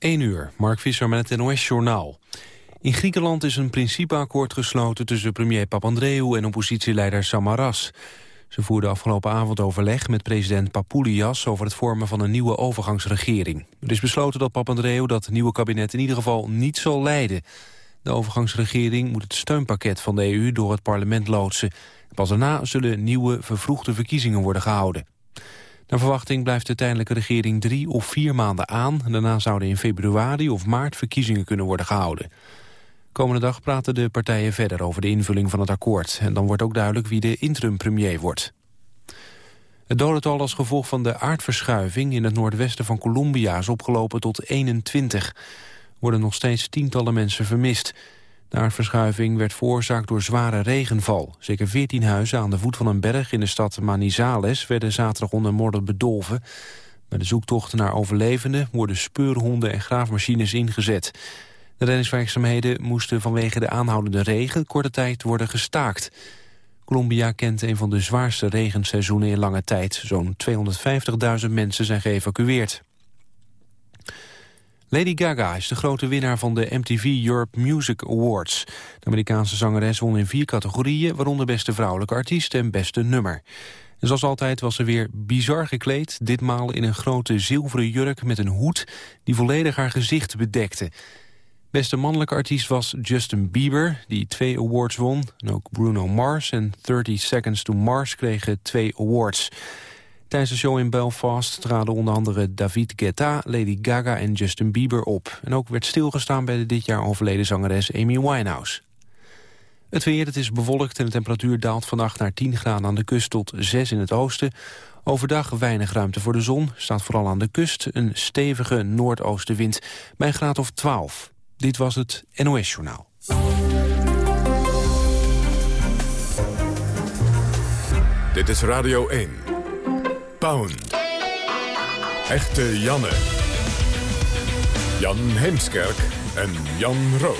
1 uur, Mark Visser met het NOS-journaal. In Griekenland is een principeakkoord gesloten tussen premier Papandreou en oppositieleider Samaras. Ze voerden afgelopen avond overleg met president Papoulias over het vormen van een nieuwe overgangsregering. Er is besloten dat Papandreou dat nieuwe kabinet in ieder geval niet zal leiden. De overgangsregering moet het steunpakket van de EU door het parlement loodsen. Pas daarna zullen nieuwe vervroegde verkiezingen worden gehouden. Naar verwachting blijft de tijdelijke regering drie of vier maanden aan. Daarna zouden in februari of maart verkiezingen kunnen worden gehouden. Komende dag praten de partijen verder over de invulling van het akkoord. En dan wordt ook duidelijk wie de interim-premier wordt. Het dodental als gevolg van de aardverschuiving in het noordwesten van Colombia is opgelopen tot 21. Er worden nog steeds tientallen mensen vermist. De aardverschuiving werd veroorzaakt door zware regenval. Zeker 14 huizen aan de voet van een berg in de stad Manizales werden zaterdag onder modder bedolven. Bij de zoektochten naar overlevenden worden speurhonden en graafmachines ingezet. De reddingswerkzaamheden moesten vanwege de aanhoudende regen korte tijd worden gestaakt. Colombia kent een van de zwaarste regenseizoenen in lange tijd. Zo'n 250.000 mensen zijn geëvacueerd. Lady Gaga is de grote winnaar van de MTV Europe Music Awards. De Amerikaanse zangeres won in vier categorieën... waaronder beste vrouwelijke artiest en beste nummer. En zoals altijd was ze weer bizar gekleed. Ditmaal in een grote zilveren jurk met een hoed... die volledig haar gezicht bedekte. Beste mannelijke artiest was Justin Bieber, die twee awards won. En ook Bruno Mars en 30 Seconds to Mars kregen twee awards. Tijdens de show in Belfast traden onder andere David Guetta, Lady Gaga en Justin Bieber op. En ook werd stilgestaan bij de dit jaar overleden zangeres Amy Winehouse. Het weer, het is bewolkt en de temperatuur daalt vannacht naar 10 graden aan de kust tot 6 in het oosten. Overdag weinig ruimte voor de zon, staat vooral aan de kust een stevige noordoostenwind bij een graad of 12. Dit was het NOS Journaal. Dit is Radio 1. Pound. Echte Janne. Jan Heemskerk en Jan Roos.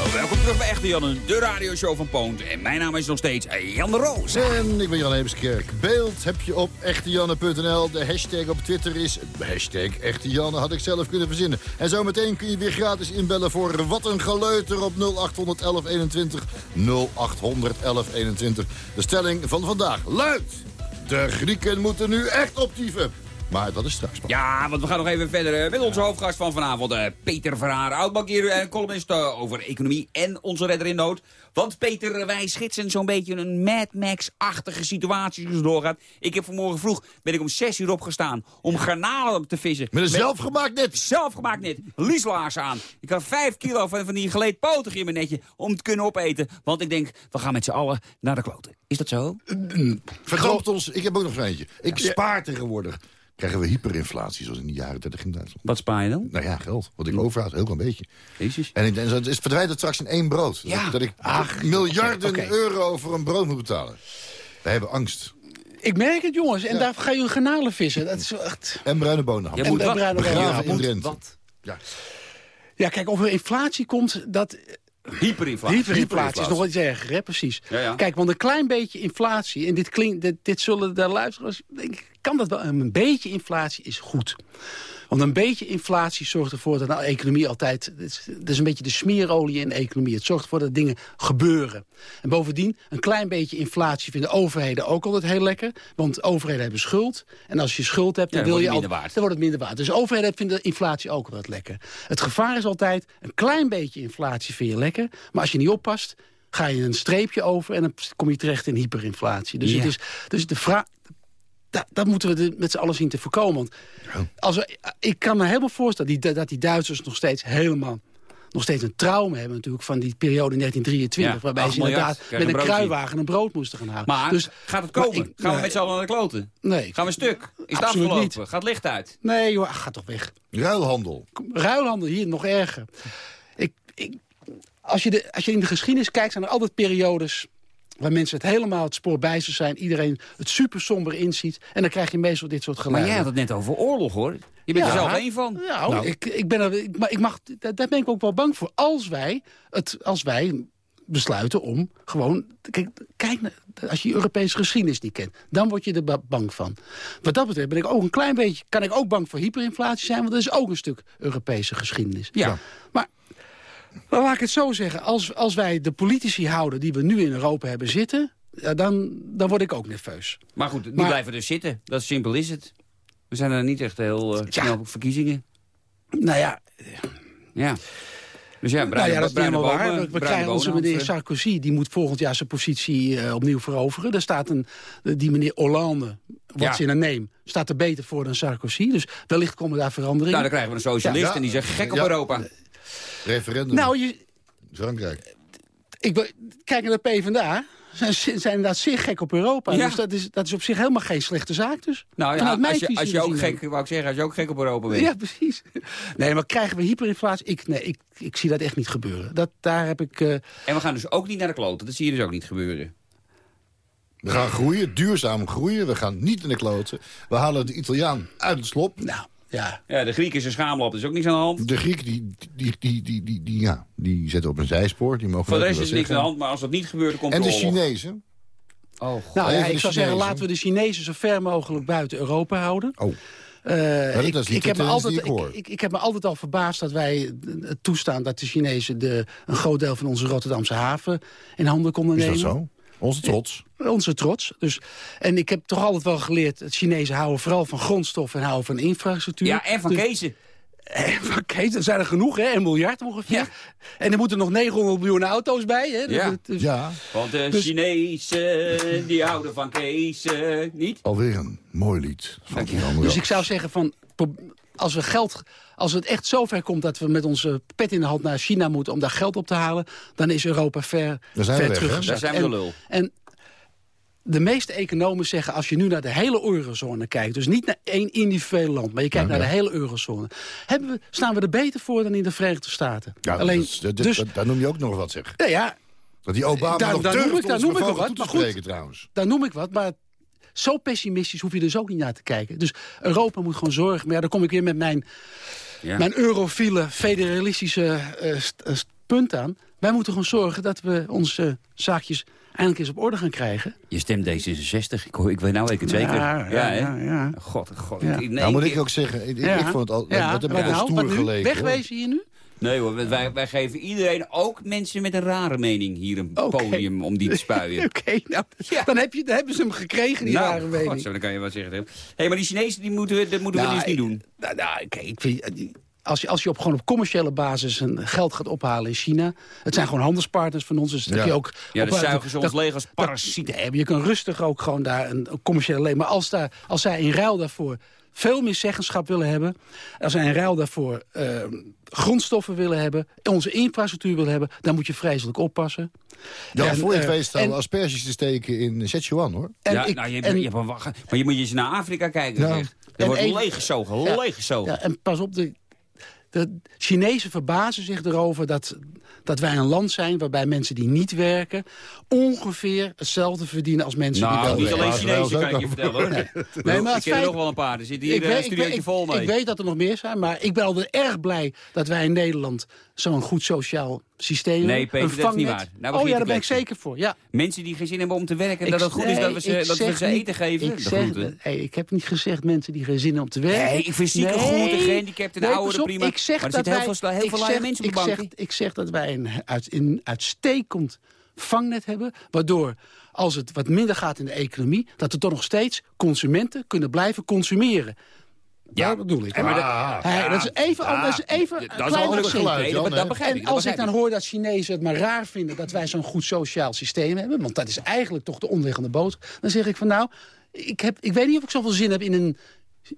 Oh, welkom terug bij Echte Janne, de radioshow van Poont. En mijn naam is nog steeds Jan Roos. En ik ben Jan Heemskerk. Beeld heb je op echtejanne.nl. De hashtag op Twitter is hashtag Echte Had ik zelf kunnen verzinnen. En zometeen kun je weer gratis inbellen voor Wat een Geleuter op 0800 1121. 0800 1121. De stelling van vandaag luidt... De Grieken moeten nu echt optieven. Maar dat is straks pas. Ja, want we gaan nog even verder met onze hoofdgast van vanavond. Uh, Peter Verhaar, oud-bankier en columnist uh, over economie en onze redder in nood. Want Peter, wij schetsen zo'n beetje een Mad Max-achtige situatie die doorgaat. Ik heb vanmorgen vroeg, ben ik om 6 uur opgestaan om garnalen te vissen. Met een zelfgemaakt net? Zelfgemaakt net. Lieslaars aan. Ik had 5 kilo van, van die geleed potig in mijn netje om te kunnen opeten. Want ik denk, we gaan met z'n allen naar de kloten. Is dat zo? Vergroot ons, ik heb ook nog een eentje. Ik spaar tegenwoordig krijgen we hyperinflatie, zoals in de jaren 30 in Duitsland. Wat spaar je dan? Nou ja, geld. Wat ik overhoud, heel klein beetje. Jezus. En, ik, en het verdwijnt het straks in één brood. Ja. Dat, ik Ach, miljarden euro voor een brood moet betalen. We hebben angst. Ik merk het, jongens. En daar ga je garnalen vissen. Dat is echt... En bruine bonen. Je moet en bruine Begraven bonen. in Drenthe. Wat? Ja. Ja, kijk, of er inflatie komt, dat... Hyperinflatie. Hyperinflatie is nog wat iets erger, hè? Precies. Ja, ja. Kijk, want een klein beetje inflatie... en dit, klinkt, dit, dit zullen de luisteraars... Denk ik, kan dat wel. Een beetje inflatie is goed. Want een beetje inflatie zorgt ervoor dat de economie altijd... Dat is, een beetje de smeerolie in de economie. Het zorgt ervoor dat dingen gebeuren. En bovendien, een klein beetje inflatie vinden overheden ook altijd heel lekker. Want overheden hebben schuld. En als je schuld hebt, dan, Ja, dan wil je al- minder waard. dan wordt het minder waard. Dus overheden vinden inflatie ook altijd lekker. Het gevaar is altijd, een klein beetje inflatie vind je lekker. Maar als je niet oppast, ga je een streepje over... en dan kom je terecht in hyperinflatie. Dus, Ja. het is, dus de vraag... Dat, dat moeten we met z'n allen zien te voorkomen. Want als we, ik kan me helemaal voorstellen die, dat die Duitsers nog steeds helemaal nog steeds een trauma hebben natuurlijk van die periode 1923... Ja, waarbij 8 ze inderdaad met een kruiwagen een brood moesten gaan halen. Maar dus, gaat het komen? ik- Gaan we nee. met z'n allen naar de kloten? Nee. Gaan we stuk? Is het afgelopen? niet. Gaat licht uit? Nee joh, ach, ga toch weg. Ruilhandel. ruilhandel hier nog erger. Ik, ik, als, je de, als je in de geschiedenis kijkt, zijn er altijd periodes waar mensen het helemaal het spoor bij ze zijn. Iedereen het super somber inziet. En dan krijg je meestal dit soort Maar geluiden. jij had het net over oorlog, hoor. Je bent Ja. er zelf één van. Nou, Ik, ik ben er, ik, maar ik mag, daar, daar ben ik ook wel bang voor. Als wij, het, als wij besluiten om gewoon... Kijk, kijk als je Europese geschiedenis niet kent, dan word je er ba- bang van. Wat dat betreft ben ik ook een klein beetje... kan ik ook bang voor hyperinflatie zijn, want dat is ook een stuk Europese geschiedenis. Ja. Maar maar laat ik het zo zeggen. Als, als wij de politici houden die we nu in Europa hebben zitten... dan, dan word ik ook nerveus. Maar goed, die Maar- blijven dus zitten. Dat is simpel is het. We zijn er niet echt heel eh, Ja. snel op verkiezingen. Nou ja, Ja. Dus ja, nou ja dat is bruine helemaal waar. We, we bruine krijgen onze meneer Sarkozy... die moet volgend jaar zijn positie eh, opnieuw veroveren. Er staat een, die meneer Hollande, what's Ja. in a name... staat er beter voor dan Sarkozy. Dus wellicht komen daar veranderingen. Nou, dan krijgen we een socialist Ja. en die zegt gek op Ja. Europa. Referendum. Nou, je, Frankrijk. ik, kijk naar de PvdA. Zijn, zijn inderdaad zeer gek op Europa. Ja. Dus dat is, dat is op zich helemaal geen slechte zaak. Dus. Nou ja, als je, als je ook gek, wou ik zeggen, als je ook gek op Europa bent. Ja, precies. Nee, maar krijgen we hyperinflatie? Ik, nee, ik, ik zie dat echt niet gebeuren. Dat, daar heb ik... eh, En we gaan dus ook niet naar de kloten. Dat zie je dus ook niet gebeuren. We gaan groeien, duurzaam groeien. We gaan niet in de kloten. We halen de Italiaan uit het slop. nou, ja. Ja, de Grieken zijn schaamlap, dat is ook niks aan de hand. De Griek, die, die, die, die, die, die, ja, die zetten op een zijspoor. Die mogen Voor de rest is er niks aan de hand, maar als dat niet gebeurt, dan komt En de de. Chinezen. Oh, god. Nou, ja, ik zou zeggen, laten we de Chinezen zo ver mogelijk buiten Europa houden. Oh, Eh, dat ik, is heb me altijd, ik hoor. ik, heb me altijd al verbaasd dat wij eh, toestaan dat de Chinezen de, een groot deel van onze Rotterdamse haven in handen konden is nemen. dat zo? Onze trots. Onze trots. Dus, en ik heb toch altijd wel geleerd, het Chinezen houden vooral van grondstoffen en houden van infrastructuur. Ja, en van Dus- Kezen. Oké, er zijn er genoeg, hè? Een miljard ongeveer. Ja. En er moeten nog 900 miljoen auto's bij, hè? Dus Ja. dus- Ja, Want de Dus- Chinezen, die houden van Kees, eh, niet? alweer een mooi lied. Van Dus ik zou zeggen van... Als we geld, als het echt zover komt dat we met onze pet in de hand naar China moeten om daar geld op te halen, dan is Europa ver, zijn we ver teruggezakt. Daar zijn we En- de lul. En de meeste economen zeggen, als je nu naar de hele eurozone kijkt... dus niet naar één individueel land, maar je kijkt Ja, naar ja. de hele eurozone... Hebben we, staan we er beter voor dan in de Verenigde Staten. Ja, Alleen, dat is- dat- dus, dat- daar noem je ook nog wat, zeg. ja, Dat die Obama Daar- nog daar durft noem ik- daar noem ik wat, maar goed. trouwens. daar noem ik wat, maar zo pessimistisch hoef je dus ook niet naar te kijken. Dus Europa moet gewoon zorgen. Maar ja, dan kom ik weer met mijn, Ja. mijn eurofiele, federalistische eh, st- eh, st- punt aan. Wij moeten gewoon zorgen dat we onze zaakjes eindelijk eens op orde gaan krijgen. Je stemt D66, ik, hoor, ik weet nou het zeker. Ja, ja, ja, ja. God, god. Ja. Nee, nou moet ik- ook zeggen, ik, Ja. ik vond het al, Ja, dat heb ik al stoer gelegen. hoor. Wegwezen hier nu? Nee hoor, wij, wij geven iedereen, ook mensen met een rare mening, hier een podium om die te spuien. Oké, nou, Ja. dan, heb je, dan hebben ze hem gekregen, die rare nou, mening. god, zo, dan kan je wel zeggen. Hé, hey, maar die Chinezen, die moeten, we- dat moeten we Nou, dus niet doen. Nou, nou kijk, ik vind, als je, als je op, gewoon op commerciële basis een geld gaat ophalen in China... het zijn gewoon handelspartners van ons, dus dat Ja. je ook... Ja, op- dan zuigen ze ons leeg als parasieten. Je kan rustig ook gewoon daar een, een commerciële leen. Maar als, daar, als zij in ruil daarvoor veel meer zeggenschap willen hebben... als zij in ruil daarvoor eh, grondstoffen willen hebben... onze infrastructuur willen hebben... dan moet je vreselijk oppassen. Ja, En, voor je het eh, weet en- asperges te steken in Sichuan, hoor. En ja, ik- nou, je, en- je hebt een wacht- maar je moet je eens naar Afrika kijken. Ja. zeg. Er En wordt even- leeggezogen, Ja. leeggezogen. Ja, en pas op, de, de Chinezen verbazen zich erover dat, dat wij een land zijn... waarbij mensen die niet werken ongeveer hetzelfde verdienen als mensen die nou, wel niet werken. alleen Ja, dat Chinezen kan ik je vertellen. hoor. Nee, maar ik het er feit- nog wel een paar. Er zit hier Ik een weet, ik, vol ik, mee. ik weet dat er nog meer zijn, maar ik ben altijd erg blij... dat wij in Nederland zo'n goed sociaal systeem Nee. Peter, Een dat is niet vangnet. waar. Nou oh ja, daar ben ik zeker voor. Ja. Mensen die geen zin hebben om te werken. Ik- dat het goed is dat we ze, dat we zeg ze niet- eten geven. Ik, zeg, hey, ik heb niet gezegd mensen die geen zin hebben om te werken. Nee, ik vind zieke groenten, gehandicapten en nee, ouderen prima. Ik zeg Maar er dat zitten heel wij- veel heel veel zeg- mensen op de zeg, banken. ik zeg dat wij een, uit, een uitstekend vangnet hebben... waardoor als het wat minder gaat in de economie... dat er toch nog steeds consumenten kunnen blijven consumeren. Ja, dat bedoel ik. Maar dat is even, dat is even een Dat klein geluid, Nee, Jan, dat, hè? dat begrijp ik. En dat als ik dan hoor dat Chinezen het maar raar vinden... dat wij zo'n goed sociaal systeem hebben... want dat is eigenlijk toch de onderliggende boodschap... dan zeg ik van nou, ik, heb, ik weet niet of ik zoveel zin heb in een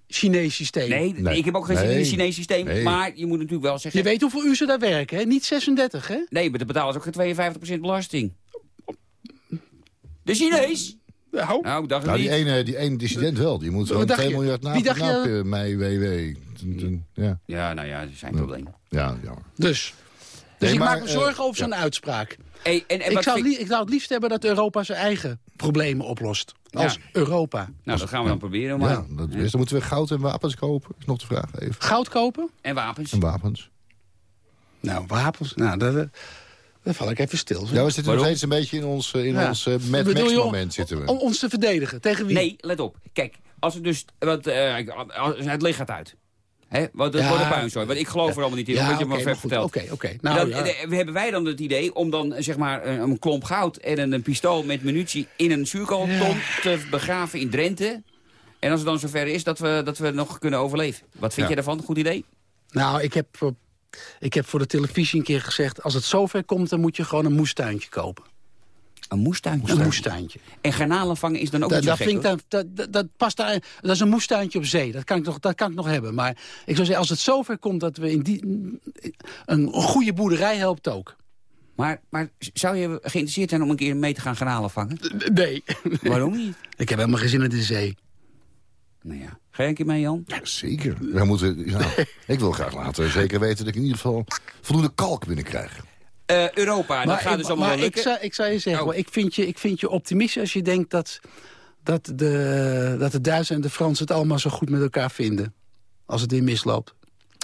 Chinees systeem. Nee, Nee. ik heb ook geen zin in Nee. een Chinees systeem. Nee. Maar je moet natuurlijk wel zeggen... Je weet hoeveel uur ze daar werken, hè? Niet 36, hè? Nee, maar dan betalen ze ook geen 52% belasting. De Chinees? Nou, Nou, dacht Nou, die niet. ene, die ene dissident wel. Die moet zo'n dacht 2 je? miljard na, dacht je? na mei, WW. Ja, Ja, nou ja, dat is zijn probleem. ja, jammer. dus. Dus Nee, ik maar, maak me eh, zorgen over ja. zo'n uitspraak. Hey, en, en Ik zou, vind- ik zou het liefst hebben dat Europa zijn eigen problemen oplost. Als Ja. Europa. Nou, dat gaan we dan proberen. Maar... Ja, dat is. Dan moeten we goud en wapens kopen. Is nog de vraag even. Goud kopen? En wapens. En wapens. Nou, wapens. Nou, dat, dat Dan val ik even stil. Ja, we zitten nog steeds een beetje in ons, eh, in Ja. ons uh, Max je, moment zitten we. Om ons te verdedigen. Tegen wie? Nee, let op. Kijk, als het dus... Want, eh, als het licht gaat uit. Hè? Want het Ja. wordt een puinzooi. Want ik geloof er allemaal niet in, Ja, omdat je oké, me maar maar ver goed, vertelt. Oké, oké. Nou, dan, ja. eh, hebben wij dan het idee om dan zeg maar een, een klomp goud en een, een pistool met munitie in een zuurkoolton te begraven in Drenthe. En als het dan zover is dat we, dat we nog kunnen overleven. Wat vind Ja. jij daarvan? Goed idee? Nou, ik heb, ik heb voor de televisie een keer gezegd... als het zover komt, dan moet je gewoon een moestuintje kopen. Een moestuintje. Een moestuintje. En garnalen vangen is dan ook Dat, niet zo gek, dat past daar, dat is een moestuintje op zee. Dat kan, ik nog, dat kan ik nog hebben. Maar ik zou zeggen, als het zover komt dat we in die... Een goede boerderij helpt ook. Maar, maar zou je geïnteresseerd zijn om een keer mee te gaan garnalen vangen? Nee. Waarom niet? Ik heb helemaal geen zin in de zee. Nou ja. Ga je een keer mee, Jan? Ja, zeker. We moeten, ja, ik wil graag later zeker weten dat ik in ieder geval voldoende kalk binnenkrijg. Eh, Europa, dat gaat ik, dus allemaal maar wel ik, lukken. zou, ik zou je zeggen, Oh. hoor, ik, vind je, ik vind je optimistisch als je denkt dat, dat, de, dat de Duitsers en de Fransen het allemaal zo goed met elkaar vinden. Als het weer misloopt.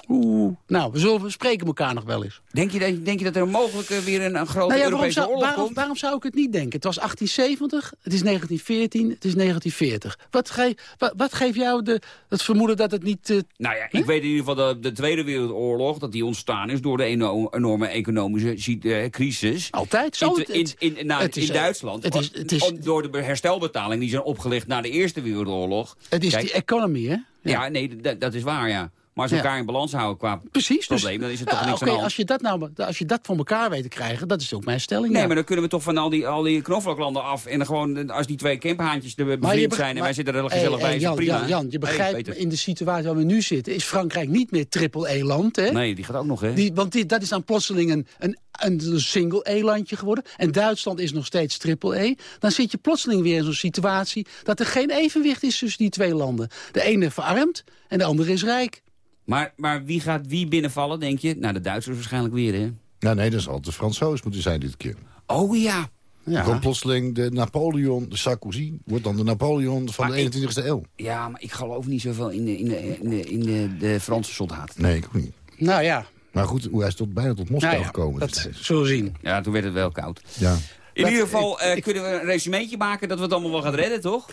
Oeh, nou, we, zullen, we spreken elkaar nog wel eens. Denk je, dat, denk je dat er mogelijk eh, weer een, een grote Nou ja, Europese zou, oorlog waarom, komt? waarom zou ik het niet denken? Het was 1870, het is 1914, het is 1940. Wat, ge, wat, wat geeft jou de, het vermoeden dat het niet... eh, Nou ja, ik weet in ieder geval dat de Tweede Wereldoorlog... dat die ontstaan is door de eno- enorme economische eh, crisis. altijd zo... in, in, in, nou, het is, in Duitsland. Het is, het is, Om- door de herstelbetalingen die zijn opgelegd na de Eerste Wereldoorlog. het is Kijk, die economy, hè? Ja, nee, dat is waar, ja. Maar als we Ja. elkaar in balans houden qua Precies. Dus, probleem... dan is het toch niks oké, aan de als je dat nou, als je dat voor elkaar weet te krijgen, dat is ook mijn stelling. Nee, ja. maar dan kunnen we toch van al die, al die knoflooklanden af... en dan gewoon, als die twee kemphaantjes er bevriend zijn... en wij zitten er gezellig hey, bij, Jan, prima. Jan, Jan, je begrijpt, in de situatie waar we nu zitten... is Frankrijk niet meer triple-E-land, hè? Nee, die gaat ook nog, hè? Die, want die, dat is dan plotseling een, een, een single-E-landje geworden. En Duitsland is nog steeds triple-E. Dan zit je plotseling weer in zo'n situatie... dat er geen evenwicht is tussen die twee landen. De ene verarmt en de andere is rijk. Maar, maar wie gaat wie binnenvallen, denk je? Nou, de Duitsers waarschijnlijk weer, hè? Nou nee, dat zal de Fransoos moeten zijn dit keer. Oh ja. Ja. Gewoon plotseling de Napoleon, de Sarkozy, wordt dan de Napoleon van Maar de ik- 21ste eeuw. Ja, maar ik geloof niet zoveel in de, in de, in de, in de, de Franse soldaat. Nee, ik ook niet. Nou ja, Maar goed, hoe hij is tot, bijna tot Moskou nou ja gekomen. dat zullen we zien. Ja, toen werd het wel koud. Ja. In Dat- ieder geval ik- eh, ik- kunnen we een resumeetje maken dat we het allemaal wel gaan redden, toch?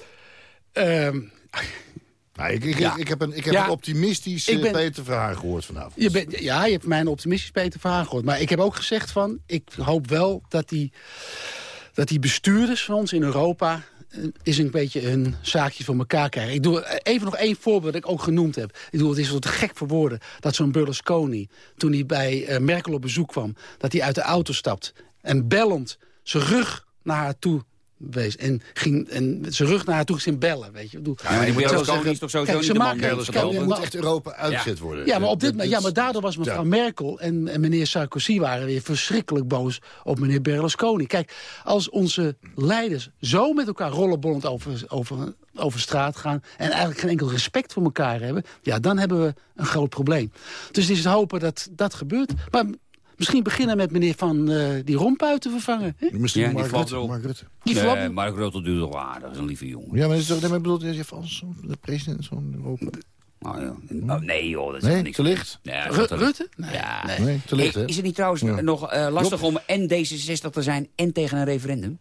Ehm, Nou, ik, ik, Ja. ik, ik heb een, ik heb Ja. een optimistisch eh, ben- Peter Verhaar gehoord vanavond. Je ja, je hebt mij een optimistisch Peter Verhagen gehoord. Maar ik heb ook gezegd van, ik hoop wel dat die, dat die bestuurders van ons in Europa... eh, is een beetje een zaakje voor elkaar krijgen. Ik doe eh, even nog één voorbeeld dat ik ook genoemd heb. Ik bedoel, het is wat gek voor woorden dat zo'n Berlusconi... toen hij bij eh, Merkel op bezoek kwam, dat hij uit de auto stapt... en bellend zijn rug naar haar toe wees. En, ging, en zijn rug naar haar toe ging bellen, weet je. Bedoel, Ja, maar die Berlusconi zeggen- is toch sowieso Kijk, niet ze de man het Er ja, moet maar- echt Europa uitgezet worden. ja, maar, op dit, Dat- ja, maar daardoor was mevrouw Ja. Merkel en, en meneer Sarkozy waren weer verschrikkelijk boos op meneer Berlusconi. Kijk, als onze leiders zo met elkaar rollenbollend over, over, over straat gaan... en eigenlijk geen enkel respect voor elkaar hebben... ja, dan hebben we een groot probleem. Dus het is te hopen dat dat gebeurt. Maar misschien beginnen met meneer Van eh, die Rompuy te vervangen. hè? Misschien Ja, die Mark, Rutte. Mark Rutte. Die Nee, Mark Rutte duurt toch waar, dat is een lieve jongen. Ja, maar is toch, nee, maar je als zo'n de president zo'n Europa. Nou, ja. oh, nee joh, dat is Nee, niks. te licht. Ru-. Rutte? Nee. Ja. nee. Nee, te licht, Hey, hè? is het niet trouwens Ja. nog eh, lastig om en D66 te zijn en tegen een referendum?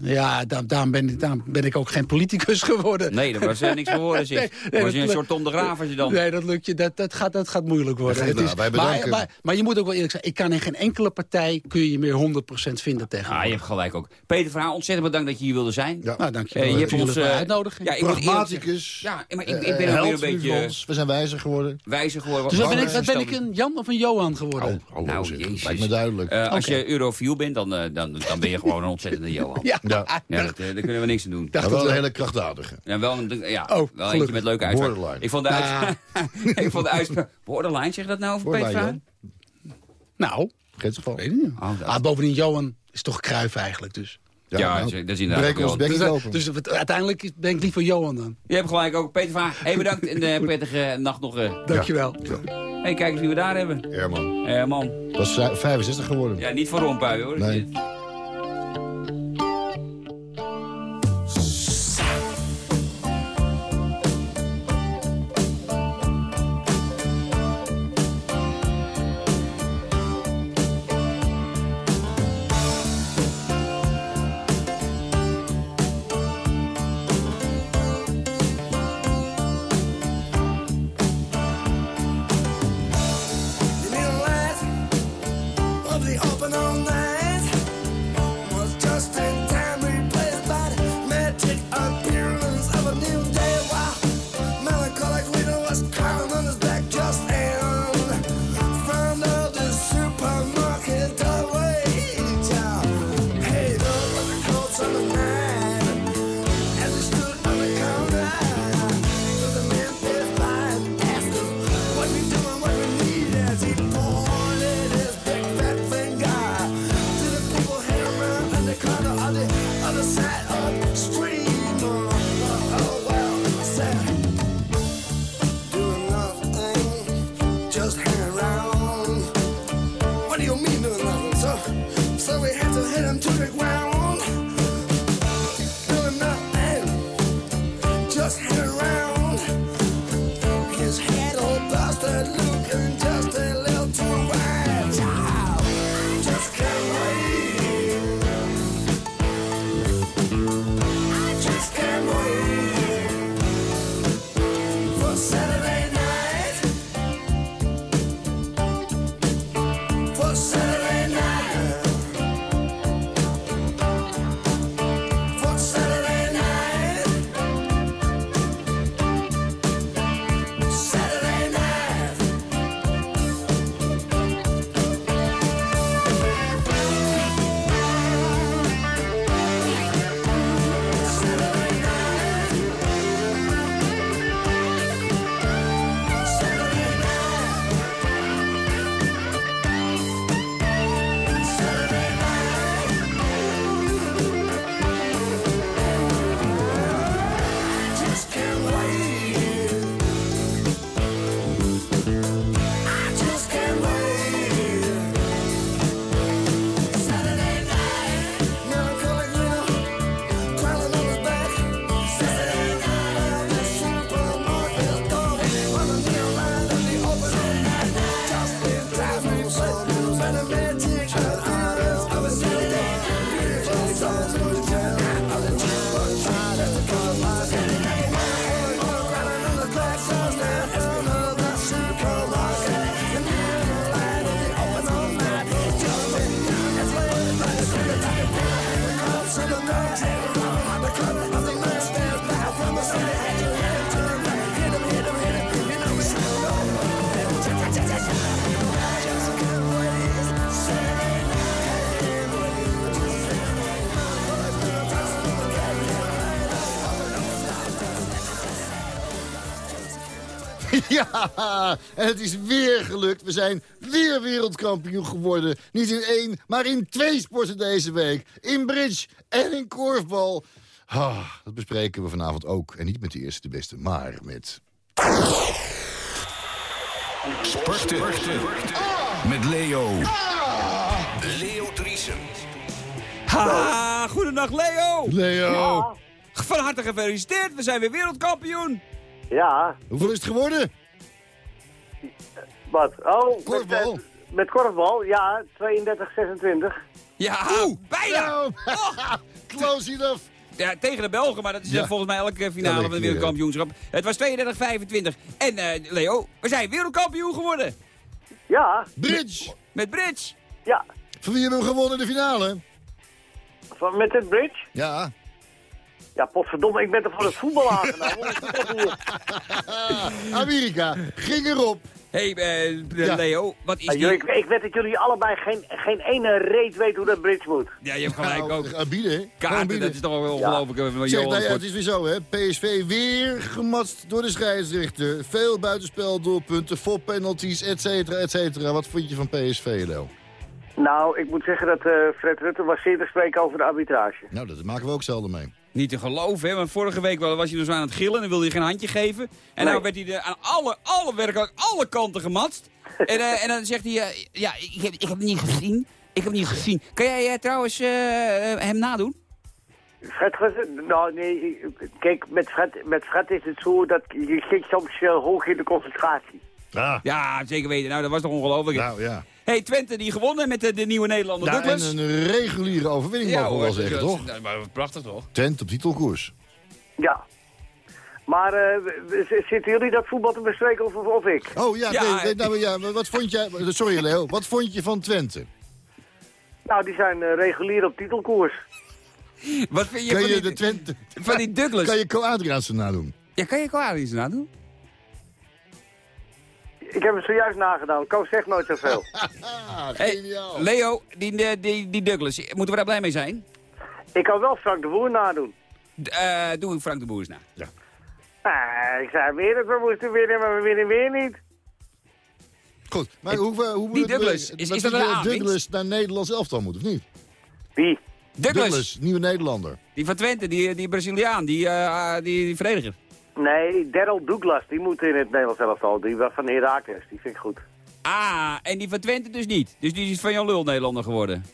Ja, daar, daarom, ben ik, daarom ben ik ook geen politicus geworden. Nee, daar was er niks voor woorden, zeg. Nee, was je dat een soort Tom de Graaf als je dan... Nee, dat lukt je. Dat, dat, gaat, dat gaat moeilijk worden. Ja, nou, wij maar, bedanken. maar, maar je moet ook wel eerlijk zijn. Ik kan in geen enkele partij kun je je meer 100% vinden tegen. Ah, je hebt gelijk ook. Peter Verhaal, ontzettend bedankt dat je hier wilde zijn. Ja. Nou, dank je Eh, wel. je hebt ons, eh, uitnodiging. Ja, ik Pragmaticus. Ja, maar ik, eh, ik ben ook weer een beetje ons. We zijn wijzer geworden. wijzer geworden. dus wat ben, ik, Wat ben ik een Jan of een Johan geworden? Oh, hallo, Nou, jezus. lijkt me duidelijk. Eh, als je eurofiel bent, dan, eh, dan, dan ben je gewoon een ontzettende Johan. ja, Ja. Ja, dat, eh, daar kunnen we niks aan doen. dacht maar wel het een wel. hele krachtdadige. Ja, wel een, ja, Oh, wel eentje met leuke uitspraak. Borderline. Ik vond de uitspraak... ik vond de uitspraak... Borderline, zeg je dat nou over Peter Verhaal? Nou, Geen geval. weet ik niet. Oh, dat- ah, bovendien, Johan is toch kruif eigenlijk. Dus, Ja, nou, dat is- dat is inderdaad dus, open. dus uiteindelijk ben ik liever Johan dan. Je hebt gelijk ook. Peter Verhaal, hey, bedankt en uh, prettige nacht nog. eh. Dankjewel. hey, kijk eens wie we daar hebben. Herman. Eh man, Dat is eh, 65 geworden. ja, niet voor Rompuy hoor. Nee. Ja, en het is weer gelukt. We zijn weer wereldkampioen geworden. Niet in één, maar in twee sporten deze week. In bridge en in korfbal. Ah, dat bespreken we vanavond ook. En niet met de eerste de beste, maar met... Sporten. Met Leo. Leo Driesen. Ha, goedendag Leo. Leo. Van harte gefeliciteerd, we zijn weer wereldkampioen. Ja, Hoeveel is het geworden? Wat? Oh, Korfbal. Met, eh, met korfbal, ja, 32, 26. Ja, bijna. Leo. Close enough. Ja, tegen de Belgen, maar dat is Ja. eh, volgens mij elke finale van het keer, wereldkampioenschap. Het was 32-25. En eh, Leo, we zijn wereldkampioen geworden. Ja, Bridge. Met bridge. ja. Van wie hebben we gewonnen in de finale? Van, met het bridge? Ja. Ja, potverdomme, ik ben er voor het voetbal aangenomen. Amerika ging erop. Hé, hey, eh, Ja. Leo, wat is Ja, die... jullie- ik, ik weet dat jullie allebei geen, geen ene reet weten hoe dat bridge moet. Ja, je hebt gelijk ook. Nou, bieden, hè? Gewoon Kaarten, bieden. dat is toch wel ongelooflijk. eh, wat Zeg, nou ja, het is weer zo, hè. PSV weer gematst door de scheidsrechter. Veel buitenspeldoelpunten, vol penalties, et cetera, et cetera. Wat vond je van PSV, Leo? Nou, ik moet zeggen dat eh, Fred Rutte was zeer te spreken over de arbitrage. Nou, dat maken we ook zelden mee. Niet te geloven, hè? Want vorige week wel was hij dus aan het gillen en wilde hij geen handje geven. En Nee. nou werd hij er aan alle, alle werkelijk alle kanten gematst. en, eh, en dan zegt hij, eh, ja, ik heb, ik heb het niet gezien. Ik heb het niet gezien. Kan jij eh, trouwens hem nadoen? Fred nou nee, kijk, met Fred, met Fred is het zo dat je zit soms hoog in de concentratie. Ah, Ja, zeker weten. Nou, dat was toch ongelooflijk. nou ja. Hey, Twente die gewonnen met de, de nieuwe Nederlander Nou, en Douglas. een reguliere overwinning mogen we wel zeggen, toch? maar prachtig toch? Tent op titelkoers. Ja. Maar eh, zitten jullie dat voetbal te bespreken of, of ik? Oh ja, Ja, nee, nee, nou, ja, maar wat vond jij... Sorry, Leo. Wat vond je van Twente? Nou, die zijn eh, regulier op titelkoers. Wat vind je, Kan van, je die, de Twente... van die Douglas? Kan je Co Adriaanse nadoen? Ja, kan je Koaris iets nadoen? Ik heb het zojuist nagedaan. Ko zegt nooit zoveel. Ah, Hey. Leo, die, die, die, die Douglas, moeten we daar blij mee zijn? ik kan wel Frank de Boer nadoen. D- eh, doe Frank de Boer eens na. Ah, ik zei weer dat we moesten winnen, maar we winnen weer niet. Goed, maar hoe, hoe, hoe Die Douglas, is- is dat een? Douglas naar Nederlands elftal moet, of niet? Wie? Douglas, nieuwe Nederlander. die van Twente, die, die Braziliaan, die, eh, die, die verdediger. Nee, Daryl Douglas, die moet in het Nederlands elftal. Die was van Herakles, die vind ik goed. Ah, en die van Twente dus niet. Dus die is van Jan Lul Nederlander geworden.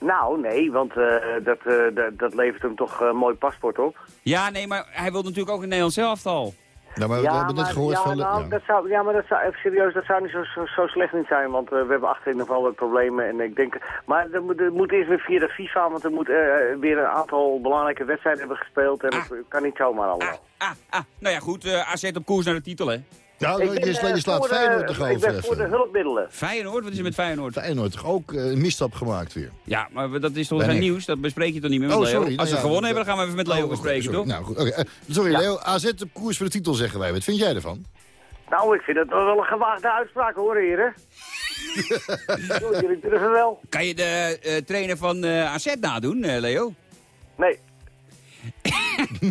Nou, nee, want eh, dat, eh, dat, dat levert hem toch een mooi paspoort op. Ja, nee, maar hij wil natuurlijk ook een Nederlands elftal. Nou, maar we hebben net gehoord ja, van... nou, ja. Dat zou, ja, maar dat zou, even serieus, dat zou niet zo, zo, zo slecht niet zijn, want eh, we hebben achterin nog wel wat problemen. En ik denk, maar er moet, er moet eerst weer via de FIFA, want er moet eh, weer een aantal belangrijke wedstrijden hebben gespeeld. En Ah. dat kan niet zomaar allemaal. Ah, ah, nou ja, goed, eh AZ op koers naar de titel, hè. Nou, Ik je, ben, sla- eh, je slaat Feyenoord toch Ik ben over voor de hulpmiddelen. Feyenoord, wat is er met Feyenoord? Feyenoord toch ook eh, een misstap gemaakt weer. Ja, maar dat is toch geen ik. nieuws? Dat bespreek je toch niet meer met Oh, Leo? sorry. Als Nou we ja, gewonnen hebben, dan gaan we even met Leo Oh, bespreken, sorry. toch? Nou goed, oké. Eh, sorry Ja. Leo, AZ op koers voor de titel zeggen wij. Wat vind jij ervan? Nou, ik vind het wel een gewaagde uitspraak hoor, heren. Jullie durven wel. Kan je de eh, trainer van eh, AZ nadoen, eh, Leo? Nee.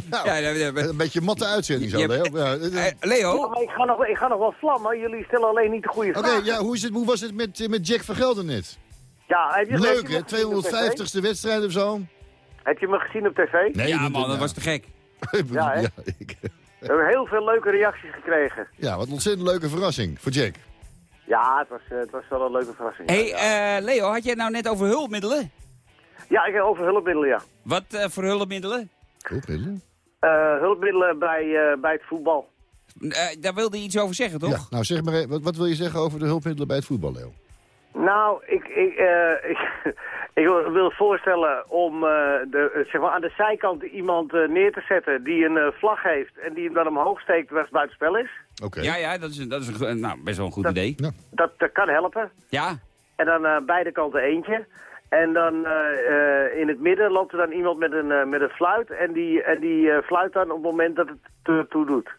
Nou, Ja, ja, ja, ja. een beetje matte uitzending zo, Leo. Ja, eh, Eh, Leo? Ja, maar ik, ga nog, ik ga nog wel vlammen. Jullie stellen alleen niet de goede Oké, vragen. ja, hoe, is het, hoe was het met, eh, met Jack van Gelder net? Ja, heb je, Leuk, je hè? me gezien op tv? 250ste wedstrijd of zo? Heb je me gezien op tv? Nee, ja, man, dat nou, was te gek. Ja, hè? ja, ik- We hebben heel veel leuke reacties gekregen. ja, wat een ontzettend leuke verrassing voor Jack. Ja, het was, eh, het was wel een leuke verrassing. Hé, ja, hey, Leo, had jij het nou net over hulpmiddelen? ja, ik heb over hulpmiddelen, ja. Wat eh, voor hulpmiddelen? Hulpmiddelen? Eh, hulpmiddelen bij, eh, bij het voetbal. Eh, daar wilde je iets over zeggen, toch? Ja, nou zeg maar, wat, wat wil je zeggen over de hulpmiddelen bij het voetbal, Leo? Nou, ik, ik, eh, ik, ik wil- wil voorstellen om eh, de, zeg maar aan de zijkant iemand neer te zetten die een eh, vlag heeft en die hem dan omhoog steekt waar het buitenspel is. Oké. Ja, ja, dat is, een- dat is nou, best wel een goed idee. Dat, dat kan helpen. Ja, En dan aan beide kanten eentje. En dan eh, eh, in het midden loopt er dan iemand met een, eh, met een fluit. En die, en die eh, fluit dan op het moment dat het er toe doet.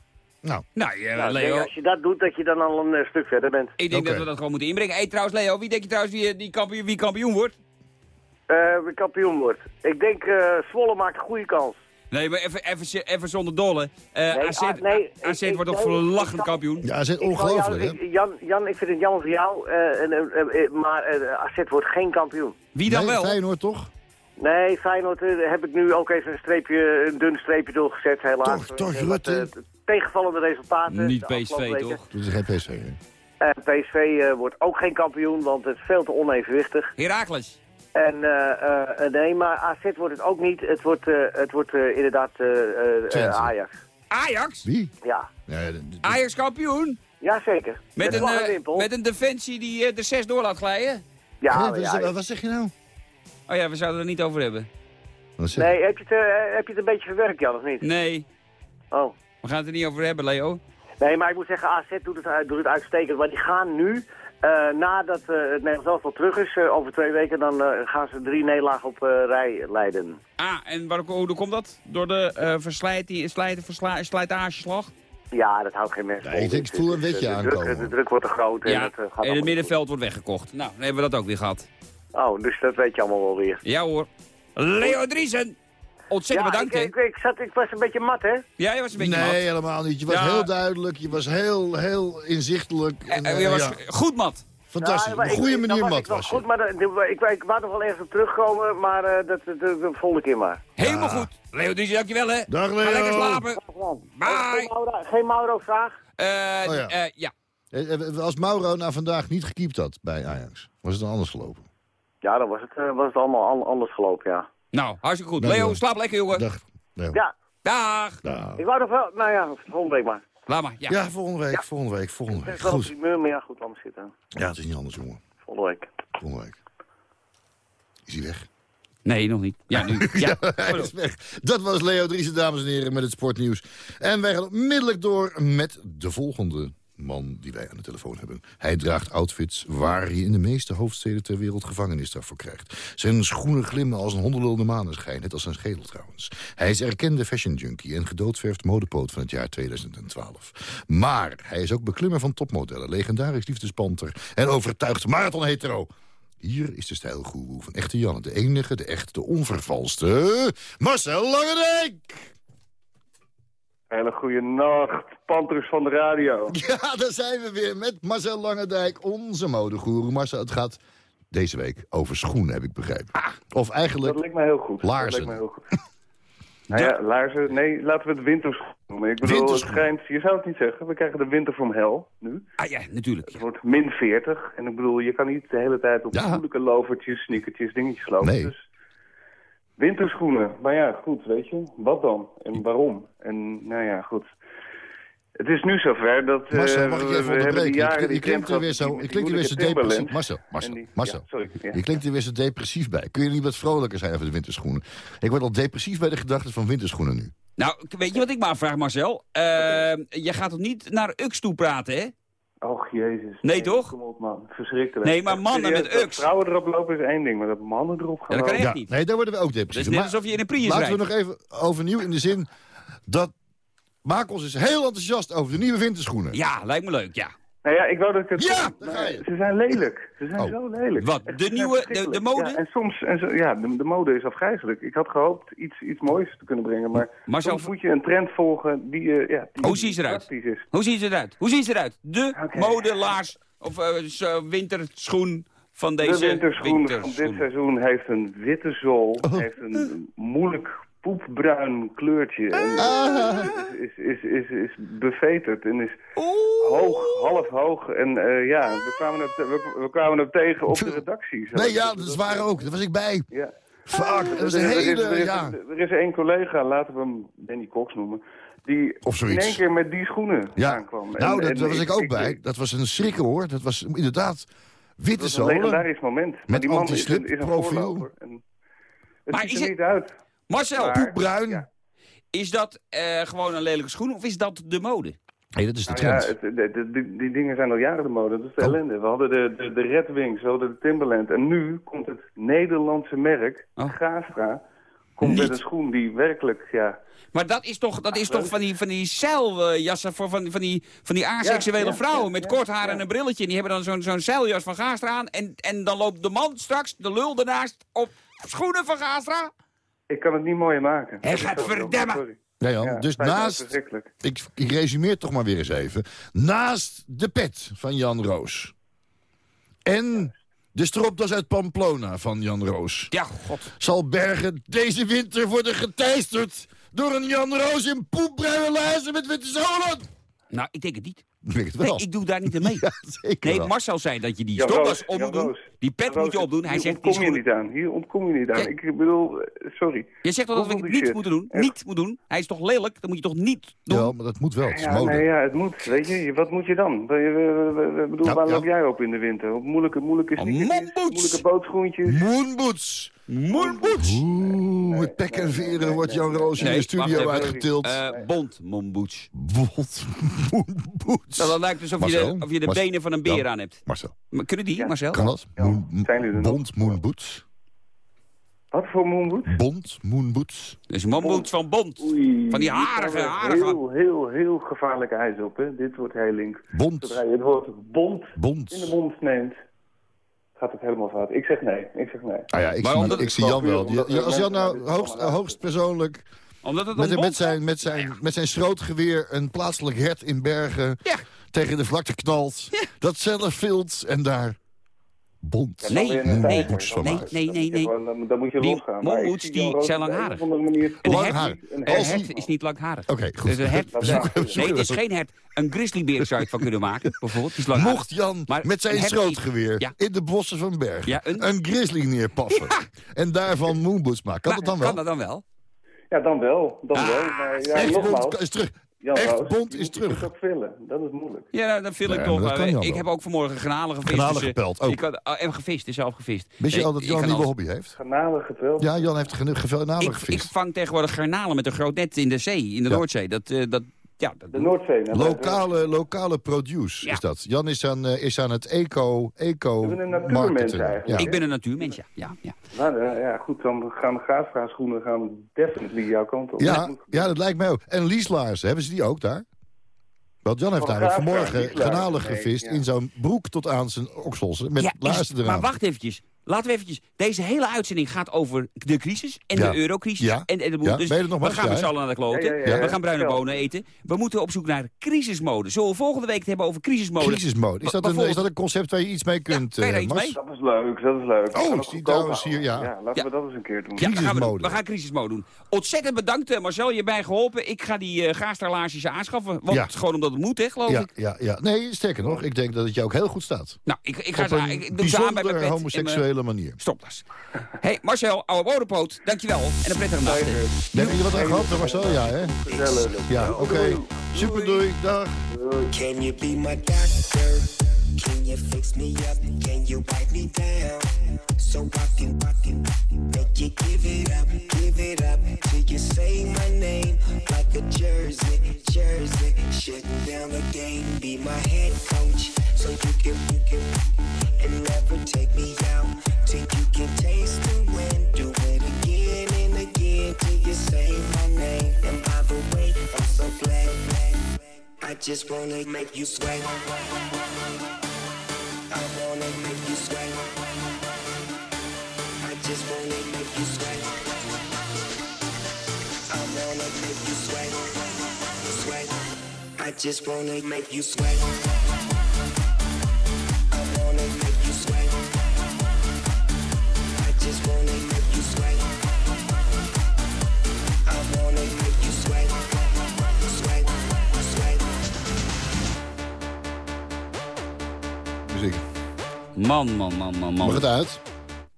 Nou, nou, ja, Nou, Leo, als je dat doet, dat je dan al een stuk verder bent. ik denk dat we dat gewoon moeten inbrengen. Hé, trouwens, Leo, wie denk je trouwens wie, die kampioen, wie kampioen wordt? Eh wie kampioen wordt. Ik denk, eh Zwolle maakt een goede kans. Nee, maar even, even, even zonder dolle. Eh Nee, AZ, ah, nee, AZ ik- ik- wordt toch verlachend kampioen? ja, zal ongelooflijk, hè? Jan, Jan, ik vind het jammer voor jou, en, maar eh, AZ wordt geen kampioen. Wie dan Nee, wel? Feyenoord toch? Nee, Feyenoord eh, heb ik nu ook even een, streepje, een dun streepje doorgezet, helaas. Toch, toch, wat, Rutte? tegenvallende resultaten. Niet PSV, toch? Dat is geen PSV, hè? PSV wordt ook geen kampioen, want het is veel te onevenwichtig. Herakles. En eh, eh, nee, maar AZ wordt het ook niet. Het wordt, eh, het wordt eh, inderdaad eh, eh, eh. Ajax. Ajax? Wie? Ja, Ajax kampioen? Jazeker. Met, een, slag en eh, wimpel. met een defensie die eh, de zes door laat glijden? Ja, ja, wat zeg je nou? Oh ja, we zouden het er niet over hebben. Wat zeg- Nee, heb je, het, eh, heb je het een beetje verwerkt, Jan, of niet? Nee, Oh. we gaan het er niet over hebben, Leo. Nee, maar ik moet zeggen, AZ doet het, doet het uitstekend. Maar die gaan nu, eh, nadat eh, het Nederlands elftal terug is, eh, over twee weken, dan eh, gaan ze drie nederlagen op eh, rij leiden. Ah, en waar, hoe komt dat? Door de eh verslijting, slijten, versla, slijtageslag? Ja, dat houdt geen mensen Nee, ik vol. denk, ik voel een wetje eh, de druk, aankomen. de druk wordt te groot. En, Ja, het, gaat en het middenveld wordt weggekocht. Nou, dan hebben we dat ook weer gehad. Oh, dus dat weet je allemaal wel weer. Ja hoor. Leo Driesen! Ontzettend ja, bedankt, ik, ik, ik, zat, ik was een beetje mat, hè? Ja, je was een beetje Nee, mat. helemaal niet. Je was Ja. heel duidelijk, je was heel, heel inzichtelijk. En, Eh, eh, je was ja, goed mat. fantastisch. Op een ik- goede ik- manier was mat ik wel was goed, je. maar de- ik, ik wou nog wel ergens op terugkomen, maar eh, dat, dat, dat, de volgende keer maar. Helemaal goed. Leo Driesen, dankjewel, hè? Dag, Ga Leo. lekker slapen. Bye. Geen Mauro- Mauro-vraag? Eh, Oh, ja. eh, ja. Eh, eh, Als Mauro nou vandaag niet gekiept had bij Ajax, was het dan anders gelopen? Ja, dan was het, eh, was het allemaal an- anders gelopen, ja. Nou, hartstikke goed. Leo, slaap lekker, jongen. Dag. Leo. Ja, Dag. Dag. ik wou nog wel... Nou ja, volgende week maar. Laat maar. Ja. Ja, volgende week, volgende week, volgende week. Goed. maar ja, goed, maar zitten. Ja, het is niet anders, jongen. Volgende week. Volgende week. Is hij weg? Nee, nog niet. Ja, nu. Ja. Hij is weg. Dat was Leo Driessen, dames en heren, met het sportnieuws. En wij gaan onmiddellijk door met de volgende man die wij aan de telefoon hebben. Hij draagt outfits waar hij in de meeste hoofdsteden ter wereld gevangenisstraf voor krijgt. Zijn schoenen glimmen als een hondenlul de maneschijn, net als zijn schedel trouwens. Hij is erkende fashion junkie en gedoodverfd modepoot van het jaar 2012. Maar hij is ook beklimmer van topmodellen, legendarisch liefdespanter en overtuigd marathon-hetero. Hier is de stijlgoeroe van Echte Janne. De enige, de echte, de onvervalste... Marcel Langendijk! Hele goede nacht, Panthers van de radio. Ja, daar zijn we weer met Marcel Langendijk, onze modegoeroe. Marcel, het gaat deze week over schoenen, heb ik begrepen. Of Dat eigenlijk... lijkt me heel goed. Laarzen. Dat lijkt me heel goed. Nou ja, laarzen, nee, laten we het winterschoenen noemen. Ik bedoel, het schijnt, je zou het niet zeggen, we krijgen de winter from hell nu. Ah ja, natuurlijk. Het wordt min 40. En ik bedoel, je kan niet de hele tijd op Ja. moeilijke lovertjes, sneakertjes, dingetjes lopen. Nee. Dus winterschoenen. Maar ja, goed, weet je. Wat dan? En waarom? En nou ja, goed. Het is nu zover dat... eh, Marcel, mag ik even onderbreken? Je, klinkt er weer zo, je die klinkt er weer zo depressief. Marcel, Marcel, die- Marcel. ja, sorry, ja. Je klinkt er weer zo depressief bij. Kun je niet wat vrolijker zijn over de winterschoenen? Ik word al depressief bij de gedachte van winterschoenen nu. Nou, weet je wat ik me afvraag, Marcel? Eh, je gaat toch niet naar Ux toe praten, hè? Och, jezus. Nee, toch? Kom op, man. Verschrikkelijk. Nee, maar mannen serieus, met Ux. vrouwen erop lopen is één ding, maar dat mannen erop gaan Ja, dat kan echt niet. Nee, daar worden we ook is depressief. net Maar alsof je in een Prius laten we nog even overnieuw in de zin dat Makels is heel enthousiast over de nieuwe winterschoenen. Ja, lijkt me leuk, ja. Nou ja, ik wou dat ik het... Ja, Maar daar ga je. Ze zijn lelijk. Ze zijn Oh. zo lelijk. Wat, Echt, de nieuwe- de- de mode? Ja, en soms, en zo, ja, de, de mode is afgrijzelijk. Ik had gehoopt iets, iets moois te kunnen brengen, maar Marcel, soms moet je een trend volgen die, eh, ja, die Hoe ziet ze eruit? is. Hoe ziet ze eruit? Hoe ziet ze eruit? De modelaars of eh, eh, winterschoen van deze De winterschoen van dit seizoen heeft een witte zool, Oh. heeft een moeilijk poepbruin kleurtje en Ah. is, is, is, is beveterd en is hoog, half hoog. En eh, ja, we kwamen, het, we, we kwamen het tegen op de redactie. Zo. Nee, ja, dat is waar ook. Daar was ik bij. Ja. Fuck, dat was een Er is- is- hele... er is, Ja. er is één collega, laten we hem Danny Cox noemen, die Of in één keer met die schoenen Ja, aankwam. nou, En- dat, daar was ik ook bij. Dat was een schrikken hoor. Dat was inderdaad witte Dat was een zolen. legendarisch moment. Met die man is, een- is een profiel. En het Maar ziet is er het- niet uit. Marcel, Maar- Poepbruin. Ja. is dat eh, gewoon een lelijke schoen of is dat de mode? Nee, dat is de Nou ja, trend. het, de, de- die, die dingen zijn al jaren de mode. Dat is de Oh. ellende. We hadden de, de, de Red Wings, we hadden de Timberland. En nu komt het Nederlandse merk, Oh. Gastra, komt Niet. met een schoen die werkelijk, ja... Maar dat is toch, dat is toch van die, van die zeiljassen voor van, van die, van die aseksuele Ja, ja, vrouwen ja, met ja, kort haar ja. en een brilletje. En die hebben dan zo'n zo'n zeiljas van Gaastra aan. En, en dan loopt de man straks, de lul ernaast, op schoenen van Gaastra. Ik kan het niet mooier maken. Hij gaat verdammen. Sorry. Ja, Jan, Ja, dus naast... Ik, ik resumeer toch maar weer eens even. Naast de pet van Jan Roos. En de stropdas uit Pamplona van Jan Roos. Ja, god. Zal Bergen deze winter worden geteisterd... door een Jan Roos in poepbruine laarzen met witte zolen? Nou, ik denk het niet. Ik Nee, ik doe daar niet aan mee. Ja, zeker Nee, wel. Marcel zei dat je die Roos, op moet doen. Die pet moet je opdoen. Hij hier zegt ontkom je niet aan. Hier ontkom je niet aan. Ja. Ik bedoel, eh, sorry. Je zegt toch dat we het niet shit? moeten doen? Echt. Niet moeten doen. Hij is toch lelijk? Dat moet je toch niet doen? Ja, maar dat moet wel. Het is Ja, mode. nee, ja, het moet. Weet je, wat moet je dan? We- bedoel, Ja, waar ja. loop jij op in de winter? Op moeilijke, moeilijke Oh, moeilijke bootschoentjes. Moonboots. Moonboots. Oeh, met pek en veren wordt Jan Roos in de studio uitgetild. Eh, bond moonboots. Bot, moonboots. Nou, dat lijkt alsof je de, of je de Marcel? benen van een beer aan hebt. Marcel, Maar kunnen die, Marcel? kan dat? Ja, Moon, er bond moonboots. Wat voor moonboots? Bond moonboots. Dus moonboots van Bond. Oei, Van die harige, harige- Heel, heel, heel gevaarlijk ijs op, hè. Dit wordt heel link. Bond. Zodra je het woord bond in de Bond. mond neemt, gaat het helemaal fout. Ik zeg nee, ik zeg nee. Ah ja, ik Maar zie, omdat- ik zie Jan wel. Die- als Jan nou hoogst, hoogst persoonlijk Omdat het met, zijn, met, zijn, met zijn schrootgeweer een plaatselijk hert in Bergen Ja. tegen de vlakte knalt. Dat zelf vilt en daar bond Nee, nee, nee, nee, nee, nee. Dan, moet je Die losgaan. Die zijn langharig. Een hert, is niet langharig. Oké, goed. Dus nee, het is geen hert. Een grizzlybeer zou je het van kunnen maken, bijvoorbeeld. Mocht Jan Maar met zijn schrootgeweer Ja. in de bossen van Bergen Ja, een... een- grizzly neerpassen en daarvan moonboots maken, kan Maar dat dan wel? Kan dat dan wel? Ja, dan wel. Dan Ah, wel. Maar ja, Echt nogmaals. is terug. Jan echt bond is Je terug. ook vullen. Dat is moeilijk. Ja, nou, dan viel ik toch. dat ik wel. heb ook vanmorgen granalen gevist. Granalen dus, eh, gepeld, ook. Ik had, ah, en gevist, is zelf gevist. Wist je al dat Jan een nieuwe hobby heeft? Garnalen geveld. Ja, Jan heeft genoeg gevangen Ik, ik gevist. vang tegenwoordig garnalen met een groot net in de zee, in de Ja. Noordzee. Dat, eh, dat, ja, dat, De Noordzee. Lokale, lokale produce Ja. is dat. Jan is aan, eh, is aan het eco, eco een natuurmens eigenlijk. Ik ben een natuurmens, ja. ja, ja. Nou, ja, goed, dan gaan de Gaastra schoenen gaan definitely jouw kant op. Ja, ja, dat lijkt mij ook. En lieslaarzen, hebben ze die ook daar? Want Jan heeft Graafstra, vanmorgen nee, gevist ja. in zo'n broek tot aan zijn oksels. Met laarzen eraan. maar wacht eventjes. Laten we eventjes... Deze hele uitzending gaat over de crisis en Ja. de eurocrisis. Ja. En, en de, Ja, dus nog we met, gaan met ja, z'n allen naar de kloten. Ja, ja, ja, we ja. gaan bruine bonen eten. We moeten op zoek naar crisismode. Zullen we volgende week het hebben over crisismode? Crisismode. Is dat, een, is dat een concept waar je iets mee kunt, daar eh, iets Mas? mee? Dat is leuk, dat is leuk. Oh, trouwens houden. hier, ja. laten Ja. we dat eens een keer doen. Ja, gaan we, doen. We gaan crisismode doen. Ontzettend bedankt, eh, Marcel. Je bent geholpen. Ik ga die uh, aanschaffen. Want Ja. gewoon omdat het moet, hè, geloof Ja, ik. ja, ja. Nee, sterker nog, ik denk dat het jou ook heel goed staat. Nou, ik, ik ga ze aan- een ik, doe ze aan bij mijn pet homoseksuele manier. mijn stropdas. hey, Marcel, oude bodempoot, dankjewel. En een prettige nacht. hè. Heb je wat aan gehad, Marcel? Ja, hè? Gezellig. Ja, oké. Super, doei. Dag. Can you be my doctor? Can you fix me up? Can you wipe me down? So I can, I can make you give it up, give it up till you say my name like a jersey, jersey. Shutting down the game, be my head coach, so you can, you can, and never take me out till you can taste the win. Do it again and again till you say my name. And by the way, I'm so glad. I just wanna make you sweat. I wanna make you sweat. I just wanna make you sweat. I wanna make you sweat. Sweat. I just wanna make you sweat. Man, man, man, man, man. Mag het uit?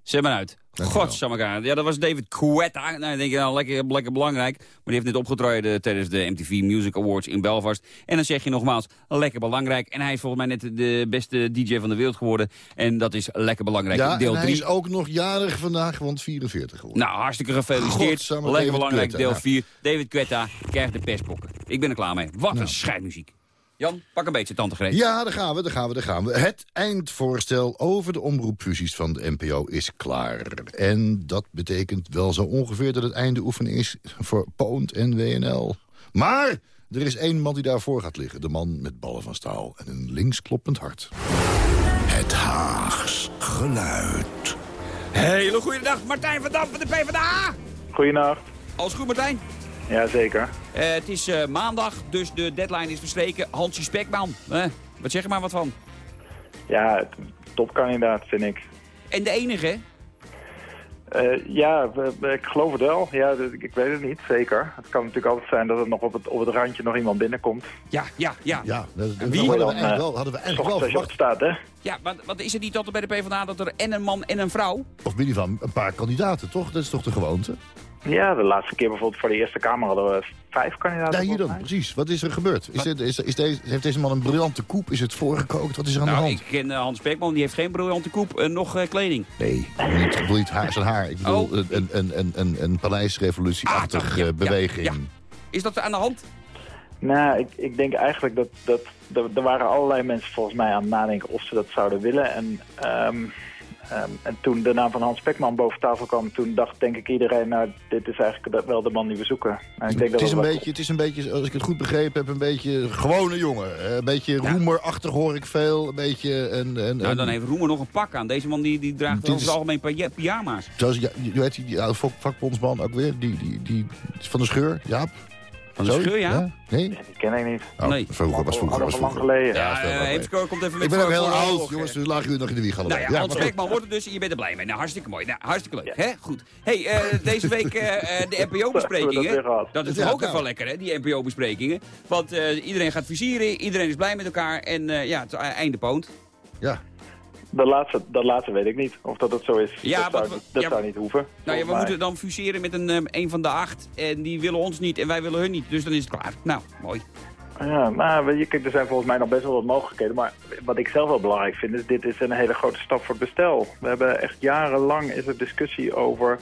Zet maar uit. Dankjewel. Godsammekaar. Ja, dat was David Quetta. Nou, denk je, nou, lekker, lekker belangrijk. Maar die heeft net opgetreden tijdens de MTV Music Awards in Belfast. En dan zeg je nogmaals, lekker belangrijk. En hij is volgens mij net de beste DJ van de wereld geworden. En dat is lekker belangrijk. Ja, Deel en hij 3. is ook nog jarig vandaag, want 44 geworden. Nou, hartstikke gefeliciteerd. Godsamme, Lekker David belangrijk, Quetta, deel ja. 4. David Quetta krijgt de perspokken. Ik ben er klaar mee. Wat een scheidmuziek. Jan, pak een beetje, tante Greet. Ja, daar gaan we, daar gaan we, daar gaan we. Het eindvoorstel over de omroepfusies van de NPO is klaar. En dat betekent wel zo ongeveer dat het einde oefenen is voor Poont en WNL. Maar er is één man die daarvoor gaat liggen. De man met ballen van staal en een linkskloppend hart. Het Haags geluid. Hele goede dag, Martijn van Dam van de PvdA. Goedenacht. Alles goed, Martijn? Jazeker. Eh, het is eh, maandag, dus de deadline is verstreken. Hansie Spekman, eh, wat zeg je maar wat van? Ja, topkandidaat vind ik. En de enige, hè? Eh, ja, ik geloof het wel. Ja, ik, weet het niet, zeker. Het kan natuurlijk altijd zijn dat er nog op het, op het randje nog iemand binnenkomt. Ja, ja, ja. Ja, dat, dat wie hadden, we dan, eigenlijk wel, hadden we eigenlijk wel verwacht. staat, hè? Ja, want, want is het niet altijd bij de PvdA dat er en een man en een vrouw... Of binnen van een paar kandidaten, toch? Dat is toch de gewoonte? Ja, de laatste keer bijvoorbeeld voor de Eerste Kamer hadden we vijf kandidaten. Ja, hier dan, precies. Wat is er gebeurd? Is dit, is, is deze, heeft deze man een briljante koep? Is het voorgekookt? Wat is er aan de Nou, hand? ik ken eh, Hans Spekman, die heeft geen briljante koep en nog eh, kleding. Nee, niet, niet haar, zijn haar. Ik bedoel Oh. een, een, een, een, een, een paleisrevolutieachtige Ah, ja, beweging. ja. Is dat aan de hand? Nou, ik, ik denk eigenlijk dat, dat, dat... Er waren allerlei mensen volgens mij aan het nadenken of ze dat zouden willen. En, ehm, ehm, en toen de naam van Hans Spekman boven tafel kwam... toen dacht denk ik iedereen... nou, dit is eigenlijk wel de man die we zoeken. En ik denk Het dat is, een beetje, het is een beetje, als ik het goed begrepen heb, een beetje gewone jongen. Eh, Een beetje roemerachtig hoor ik veel. Een beetje een... een, Nou, dan heeft Roemer nog een pak aan. Deze man die, die draagt over het algemeen py- pyjama's. Zoals, ja, je weet die, die vak- vakbondsman ook weer, die, die, die van de scheur, Jaap? Van de Zo? scheur, ja? Nee? Die ken ik niet. Oh, Nee. Vroeger, was vroeger, was Allemaal lang vroeger. geleden. Ja, eh. Heemskerk komt even met Ik ben ook heel oud, jongens, dus lagen jullie nog in de wieg Nou allebei. ja, Ja, Hans maar wordt het dus en je bent er blij mee. Nou, hartstikke mooi. Nou, hartstikke leuk. Hè? Goed. hey, eh, deze week eh, eh, de NPO-besprekingen. Dat is Ja, toch ook nou. even lekker, hè, die NPO-besprekingen. Want eh, iedereen gaat visieren, iedereen is blij met elkaar. En eh, ja, het is einde poont. Ja, Dat laatste, dat laatste weet ik niet. Of dat het zo is. Ja, dat zou, we- dat ja, zou niet hoeven. Nou ja, we mij. moeten dan fuseren met een, eh, een van de acht. En die willen ons niet en wij willen hun niet. Dus dan is het klaar. Nou, mooi. Ja, weet je, kijk, er zijn volgens mij nog best wel wat mogelijkheden. Maar wat ik zelf wel belangrijk vind, is dit is een hele grote stap voor het bestel. We hebben echt jarenlang is er discussie over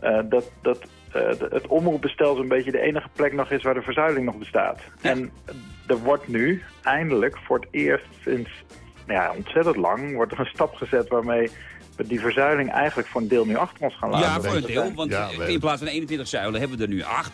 eh, dat, dat eh, de- het omroepbestel zo'n beetje de enige plek nog is waar de verzuiling nog bestaat. Ja. En er wordt nu eindelijk voor het eerst sinds ja, ontzettend lang wordt er een stap gezet waarmee we die verzuiling eigenlijk voor een deel nu achter ons gaan laten. ja, voor een deel. Want Ja, in plaats van 21 zuilen hebben we er nu acht.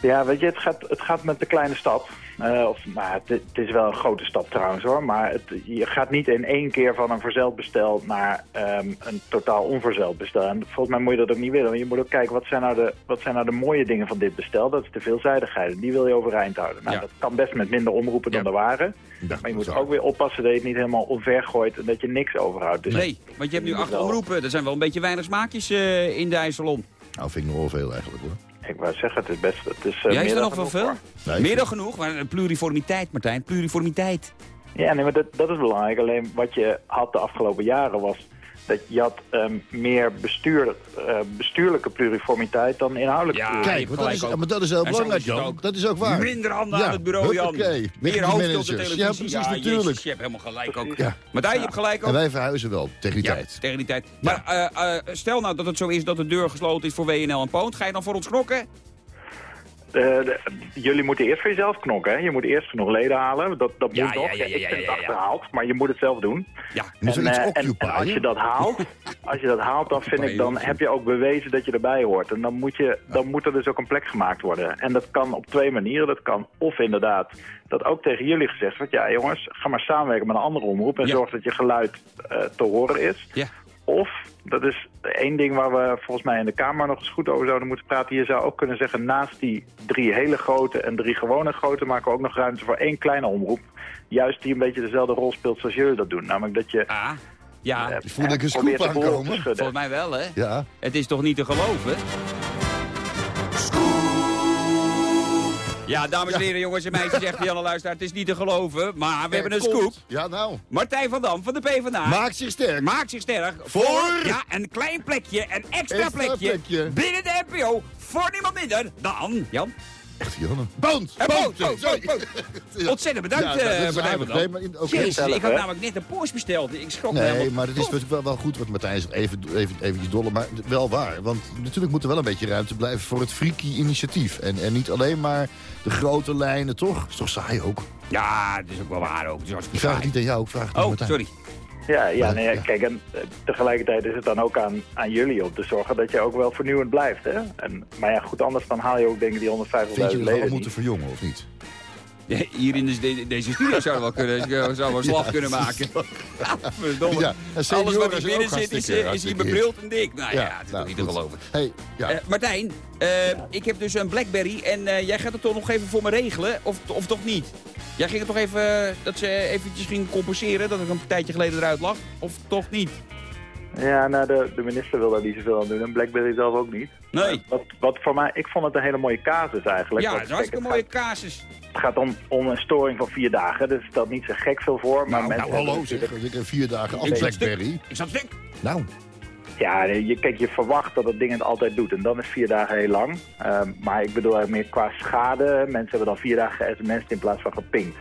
Ja, weet je, het gaat, het gaat met de kleine stap. Eh, of, nou, het, het is wel een grote stap trouwens hoor. Maar het, je gaat niet in één keer van een verzeld bestel naar ehm, een totaal onverzeld bestel. En volgens mij moet je dat ook niet willen. Want je moet ook kijken, wat zijn, nou de, wat zijn nou de mooie dingen van dit bestel? Dat is de veelzijdigheid. En Die wil je overeind houden. Nou, Ja. dat kan best met minder omroepen dan er waren. Maar je moet ook weer oppassen dat je het niet helemaal omver gooit en dat je niks overhoudt. Dus Nee, want je hebt nu acht omroepen. Er zijn wel een beetje weinig smaakjes eh, in de IJsselon. Nou, vind ik nog wel veel eigenlijk hoor. Ik wou zeggen, het is best... Het is, eh, Ja, is meer er dan nog wel genoeg, veel? Nee, Meer dan genoeg, maar pluriformiteit, Martijn. Pluriformiteit. Ja, nee, maar dat, dat is belangrijk. Alleen wat je had de afgelopen jaren was dat je had ehm, meer bestuur, eh, bestuurlijke pluriformiteit dan inhoudelijke Ja, pluriformiteit. Kijk, maar dat, is, maar dat is heel En belangrijk, is het Jan. ook. Dat is ook waar. Minder handen aan het bureau, Jan. huppakee. Weg Meer hoofd op de managers. televisie. Ja, precies, natuurlijk. je hebt helemaal gelijk ook. Ja. Martijn, je hebt gelijk ook. En wij verhuizen wel, tegen die Ja, tijd. tegen die tijd. Maar eh, eh, stel nou dat het zo is dat de deur gesloten is voor WNL en Poont. Ga je dan voor ons knokken? Eh, de- jullie moeten eerst voor jezelf knokken. Hè? Je moet eerst genoeg leden halen. Dat, dat Ja, moet ja, nog. ja, ja, ik ja, het ja. achterhaald, maar je moet het zelf doen. Ja. Iets eh, en, en als je dat haalt, als je dat haalt, dan vind ik, dan heb je ook bewezen dat je erbij hoort. En dan moet, je, dan moet er dus ook een plek gemaakt worden. En dat kan op twee manieren. Dat kan of inderdaad, dat ook tegen jullie gezegd wordt, ja jongens, ga maar samenwerken met een andere omroep en Ja. zorg dat je geluid eh, te horen is. Ja. Of, dat is één ding waar we volgens mij in de Kamer nog eens goed over zouden moeten praten. Je zou ook kunnen zeggen, naast die drie hele grote en drie gewone grote... maken we ook nog ruimte voor één kleine omroep. Juist die een beetje dezelfde rol speelt zoals jullie dat doen. Namelijk dat je... Ah, ja. eh, Ik voel dat ik een scoop aankomen. schudden. Volgens mij wel, hè? Ja. Het is toch niet te geloven? Ja, dames en heren, jongens en meisjes, zegt Janne Luisteraar. Het is niet te geloven, maar we hebben een scoop. Ja, nou. Martijn van Dam van de PvdA Maak zich sterk. maakt zich sterk Voor- ja, een klein plekje, een extra, Extra plekje, plekje. binnen de NPO voor niemand minder dan Jan. Echt, Janne. Boont! Ontzettend bedankt, Ja, nou, eh, Dam. Nee, maar in-. Jezus, ik had hè? namelijk net een Porsche besteld. Ik schrok me Nee, helemaal. maar het is natuurlijk wel, wel goed wat Martijn zegt. Even, even, eventjes dolle, maar wel waar. Want natuurlijk moet er wel een beetje ruimte blijven voor het freaky initiatief. En, en niet alleen maar de grote lijnen, toch? Is toch saai ook? Ja, dat is ook wel waar ook. Ik vraag het niet aan jou, ik vraag het aan Oh, Martijn. sorry. Ja, ja, nee, Ja. kijk, en eh, tegelijkertijd is het dan ook aan, aan jullie om te zorgen dat je ook wel vernieuwend blijft. Hè? En, maar ja, goed, anders dan haal je ook denk ik die 150.000 Vind je dat we leden al niet. moeten verjongen, of niet? Ja, Hier in de- de- deze studio zou wel kunnen, zou wel slag kunnen maken. Verdomme. Ja, Alles wat hier binnen zit is, hartstikke- is hier bebrild en dik. Nou ja, het is nou, toch niet te geloven. Hey, ja. Eh, Martijn, eh, ik heb dus een Blackberry en eh, jij gaat het toch nog even voor me regelen? Of, of toch niet? Jij ging het toch even, eh, dat ze eventjes ging compenseren, dat ik een tijdje geleden eruit lag? Of toch niet? Ja, nou, de, de minister wil daar niet zoveel aan doen en BlackBerry zelf ook niet. Nee. Wat, wat voor mij, ik vond het een hele mooie casus eigenlijk. Ja, dat is hartstikke een mooie casus. Het gaat, het om, om een storing van vier dagen, dus stelt niet zo gek veel voor. Maar Nou, mensen nou, hallo zeg. Ik heb vier dagen af Blackberry. Ik zat stuk. Nou, Ja, je, kijk, je verwacht dat het ding het altijd doet. En dan is vier dagen heel lang. Ehm, maar ik bedoel meer qua schade. Mensen hebben dan vier dagen sms'd in plaats van gepinkt.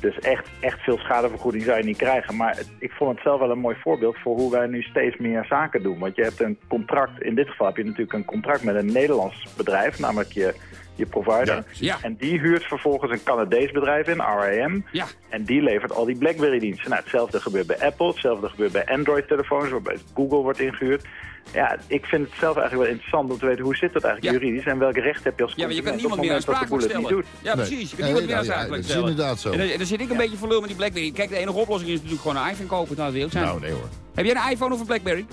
Dus echt, echt veel schadevergoeding zou je niet krijgen. Maar ik vond het zelf wel een mooi voorbeeld voor hoe wij nu steeds meer zaken doen. Want je hebt een contract, in dit geval heb je natuurlijk een contract met een Nederlands bedrijf, namelijk je, je provider. Ja, Ja. En die huurt vervolgens een Canadees bedrijf in, RAM. Ja. En die levert al die BlackBerry-diensten. Nou, hetzelfde gebeurt bij Apple, hetzelfde gebeurt bij Android-telefoons, waarbij Google wordt ingehuurd. Ja, ik vind het zelf eigenlijk wel interessant om te weten hoe zit dat eigenlijk Ja. juridisch en welk recht heb je als Ja, maar je kan consument niemand op meer het moment dat de aansprakelijk boel het stellen. niet doet. Ja, Nee. precies. Je kan niemand meer aansprakelijk dat is stellen. inderdaad zo. En dan, zit ik een beetje voor lul met die Blackberry. Kijk, de enige oplossing is natuurlijk gewoon een iPhone kopen. Nou, dat wil ik zijn. nou nee hoor. Heb jij een iPhone of een Blackberry?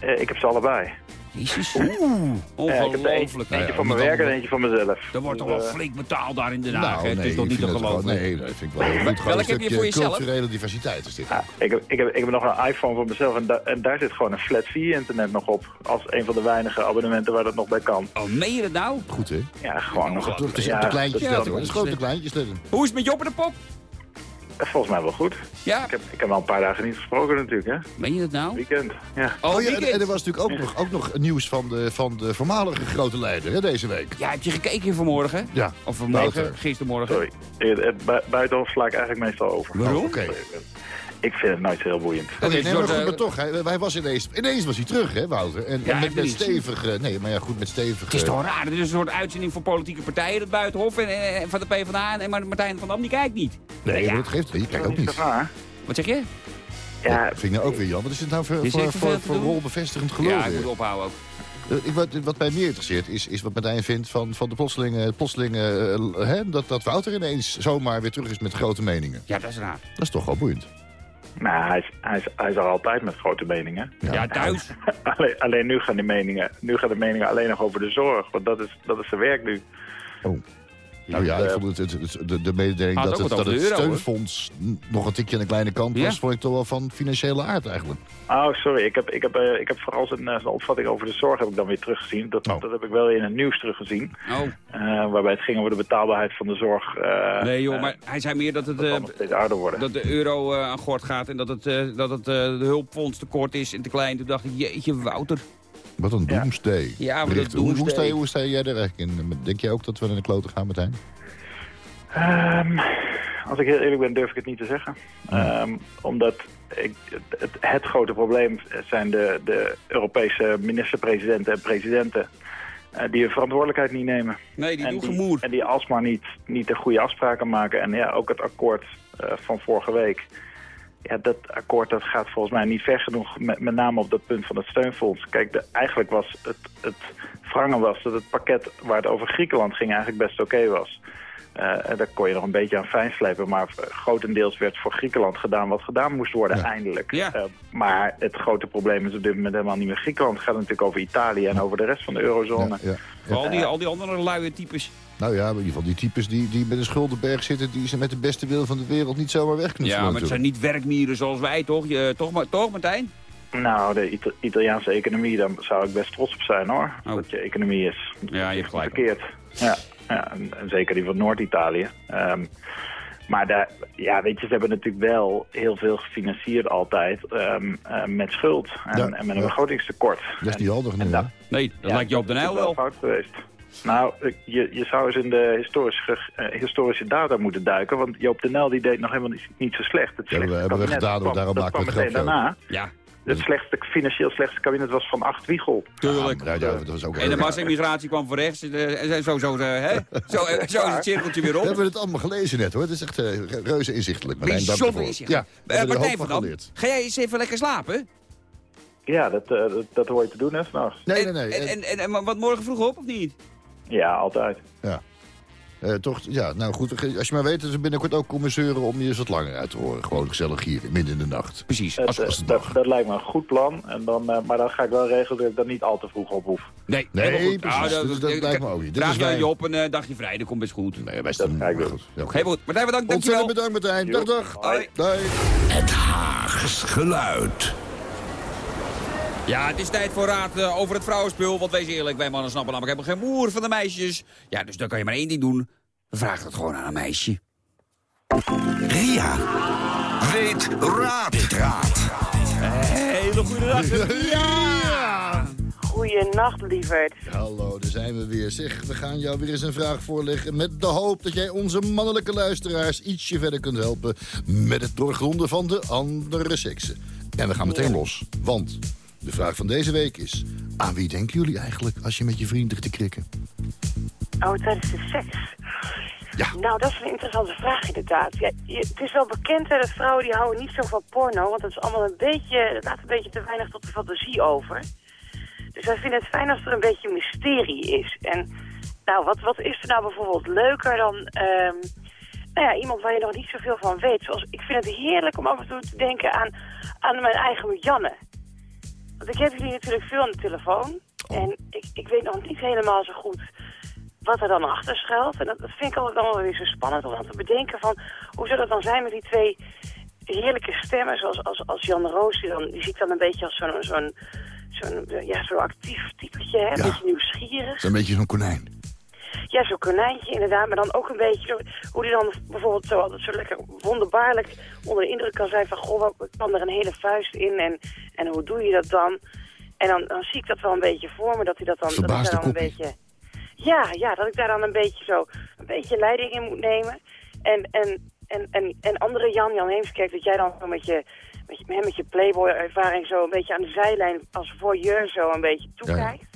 Eh, ik heb ze allebei. Jezus. Ja, ik heb eentje, Ongelooflijk. hè. eentje ja, voor mijn werk en eentje voor mezelf. Er wordt toch Dus, wel eh, flink betaald daar in Den Haag. Nou, hè? het nee, is toch niet te geloven? Nee, dat vind ik wel heel goed. Een heb je voor jezelf? culturele diversiteit is dit. ja, ik, heb, ik, heb, ik heb nog een iPhone voor mezelf en, da- en daar zit gewoon een flat fee internet nog op. Als een van de weinige abonnementen waar dat nog bij kan. Oh, meen je dat nou? Goed hè? Ja, gewoon nog. Het is ja, de kleintjes ja, Het is grote kleintjes. Hoe is het met Joppe de Pop? Volgens mij wel goed. Ja, Ik heb, ik heb al een paar dagen niet gesproken natuurlijk, hè. meen je dat nou? Weekend, ja. Oh, Oh, ja, en, weekend. en er was natuurlijk ook nog, ook nog nieuws van de, van de voormalige grote leider hè, deze week. Ja, heb je gekeken vanmorgen? Ja. Of vanmorgen, Wouter. gistermorgen? Sorry. Het, bui- buitenhof sla ik eigenlijk meestal over. Waarom? Oh, Oké. Ik vind het nooit heel boeiend. Oké, is nee, maar goed, eh, maar toch, hij, hij was ineens, ineens was hij terug, hè, Wouter? En, Ja, en met, stevige, nee, maar ja, goed, met stevige... Het is toch raar? Het is een soort uitzending voor politieke partijen, het Buitenhof en, en van de PvdA. En maar Martijn van Dam, die kijkt niet. Nee, ja. dat geeft niet, kijk Dat ook niet. Wat zeg je? Ja, Dat vind ik nou ook weer Jan. Wat is dit nou voor, Is voor, voor, voor rolbevestigend gelul Ja, ik moet ophouden ook. Eh, ik- wat, wat mij meer interesseert is, is wat Martijn vindt van, van de plotselinge... plotselinge eh, hè, dat, dat Wouter ineens zomaar weer terug is met grote meningen. Ja, dat is raar. Dat is toch wel boeiend. Nou, hij is, hij, is, hij is er altijd met grote meningen. Ja, thuis. alleen, alleen nu gaan die meningen, nu gaan de meningen alleen nog over de zorg. Want dat is, dat is zijn werk nu. Nou ja, ik eh, vond het, het- het- de, de mededeling dat het, dat het euro, steunfonds nog een tikje aan de kleine kant was... Ja. vond ik toch wel van financiële aard eigenlijk. Oh, sorry. Ik heb, ik heb, eh, ik heb vooral zijn, eh, zijn opvatting over de zorg heb ik dan weer teruggezien. Dat, Oh. dat heb ik wel in het nieuws teruggezien. Oh, Eh, waarbij het ging over de betaalbaarheid van de zorg. eh, nee joh, maar hij zei meer dat het... dat eh, dat de euro eh, aan gort gaat en dat het, eh, dat het eh, de hulpfonds tekort is en te klein. Toen dacht ik, jeetje Wouter. Wat een doomsday. Ja, wat een. Hoe, sta je, hoe sta jij er eigenlijk in? Denk jij ook dat we naar de kloten gaan, Martijn? Ehm, als ik heel eerlijk ben, durf ik het niet te zeggen. Ehm, omdat ik, het, het, het grote probleem zijn de, de Europese minister-presidenten en presidenten... eh, die hun verantwoordelijkheid niet nemen. Nee, die en doen die, gemoer. En die alsmaar niet, niet de goede afspraken maken. En ja, ook het akkoord eh, van vorige week. Ja, dat akkoord dat gaat volgens mij niet ver genoeg. Met, met name op dat punt van het steunfonds. Kijk, de, eigenlijk was het, het wrangen was dat het pakket waar het over Griekenland ging eigenlijk best oké was. En daar kon je nog een beetje aan fijn slepen. Maar eh, grotendeels werd voor Griekenland gedaan wat gedaan moest worden Ja. eindelijk. Ja. Eh, maar het grote probleem is op dit moment helemaal niet meer Griekenland. Het gaat natuurlijk over Italië en over de rest van de eurozone. Ja, al die, al die andere luie types. Nou ja, in ieder geval die types die, die met een schuldenberg zitten... die ze met de beste wil van de wereld niet zomaar wegknutselen. Ja, maar het zijn niet werkmieren zoals wij, toch? Je, toch, Ma- toch Martijn? Nou, de Ita- Italiaanse economie, daar zou ik best trots op zijn hoor. Oh. Dat je economie is. Ja, je hebt gelijk. Verkeerd. Ja, ja en, zeker die van Noord-Italië. Ehm, maar daar, ja, weet je, ze hebben natuurlijk wel heel veel gefinancierd altijd ehm, eh, met schuld en, Ja, en met een ja. begrotingstekort. Dat is niet handig nu, en hè? dat- Nee, dat ja, lijkt je op de dat is Nijl wel. fout geweest. Nou, je, je zou eens in de historische, eh, historische data moeten duiken. Want Joop de Nel die deed nog helemaal niet, niet zo slecht. Het Ja, we- hebben we kabinet gedaan, kwam- Daarom maken we het meteen daarna. Ja, Het slechtste, financieel slechtste kabinet was van Acht Wiegel. tuurlijk. Ja, ja, dat was ook En de massaimmigratie kwam van rechts. eh, En zo, zo, zo, hè? zo, eh, zo is het cirkeltje weer We op. hebben het allemaal gelezen net, hoor. Het is echt eh, reuze inzichtelijk. Bijzonder je. Ja, we Eh, hebben er Martijn hoop van Dam, geleerd. ga jij eens even lekker slapen? Ja, dat, eh, dat, dat hoor je te doen, hè, s'nachts. Nee, nee, nee. En, en, en, en wat morgen vroeg op, of niet? Ja, altijd. Eh, toch, ja, nou goed. Als je maar weet dat we binnenkort ook komen zeuren om je eens wat langer uit te horen. Gewoon gezellig hier, midden in de nacht. Precies. Het, Als, als het dat, dat lijkt me een goed plan. En dan, eh, maar dan ga ik wel regelen dat ik dan niet al te vroeg op hoef. nee, Nee, precies. Dat- dat lijkt me ook niet. Dit Vraag is je op een eh, dagje vrij, dat komt best goed. Nee, best Dat ga ik doen. goed. Ja. Martijn, bedankt. Dankjewel. Ontzettend bedankt, Martijn. Dag, dag. Hoi. Dag. Het Haags geluid. Ja, het is tijd voor raad eh, over het vrouwenspul. Want wees eerlijk, wij mannen snappen namelijk helemaal geen moer van de meisjes. Ja, dus dan kan je maar één ding doen. Vragen het gewoon aan een meisje. Ria. Weet raad. Weet raad. Hele goede dag. Ja. Goeienacht, lieverd. Hallo, daar zijn we weer. Zeg, we gaan jou weer eens een vraag voorleggen... met de hoop dat jij onze mannelijke luisteraars ietsje verder kunt helpen... met het doorgronden van de andere seksen. En we gaan meteen los, want de vraag van deze week is... aan wie denken jullie eigenlijk als je met je vrienden te krikken? Oh, tijdens de seks. Ja. Nou, dat is een interessante vraag inderdaad. Ja, je- het is wel bekend hè, dat vrouwen die houden niet zo van porno, want dat is allemaal een beetje, dat laat een beetje te weinig tot de fantasie over. Dus wij vinden het fijn als er een beetje mysterie is. En nou, wat, wat is er nou bijvoorbeeld leuker dan ehm, nou ja, iemand waar je nog niet zoveel van weet. Zoals, ik vind het heerlijk om af en toe te denken aan, aan mijn eigen Janne. Want ik heb jullie natuurlijk veel aan de telefoon. En ik, ik weet nog niet helemaal zo goed wat er dan achter schuilt. En dat, dat vind ik altijd dan wel weer zo spannend om dan te bedenken van... hoe zou dat dan zijn met die twee heerlijke stemmen, zoals als, als Jan Roos, die, dan, die zie ik dan een beetje als zo'n zo'n zo'n ja, zo actief typetje, hè? een Ja. beetje nieuwsgierig. Een beetje zo'n konijn. Ja, zo'n konijntje inderdaad, maar dan ook een beetje hoe die dan bijvoorbeeld zo altijd zo lekker wonderbaarlijk onder de indruk kan zijn van, goh, wat kan er een hele vuist in en, en hoe doe je dat dan? En dan, dan zie ik dat wel een beetje voor me, dat hij dat dan, dat ik dan een beetje, ja, ja, dat ik daar dan een beetje zo, een beetje leiding in moet nemen. En, en, en, en, en andere Jan, Jan Heemskerk, dat jij dan zo met je, met je, met je Playboy-ervaring zo een beetje aan de zijlijn als voyeur zo een beetje toekijkt.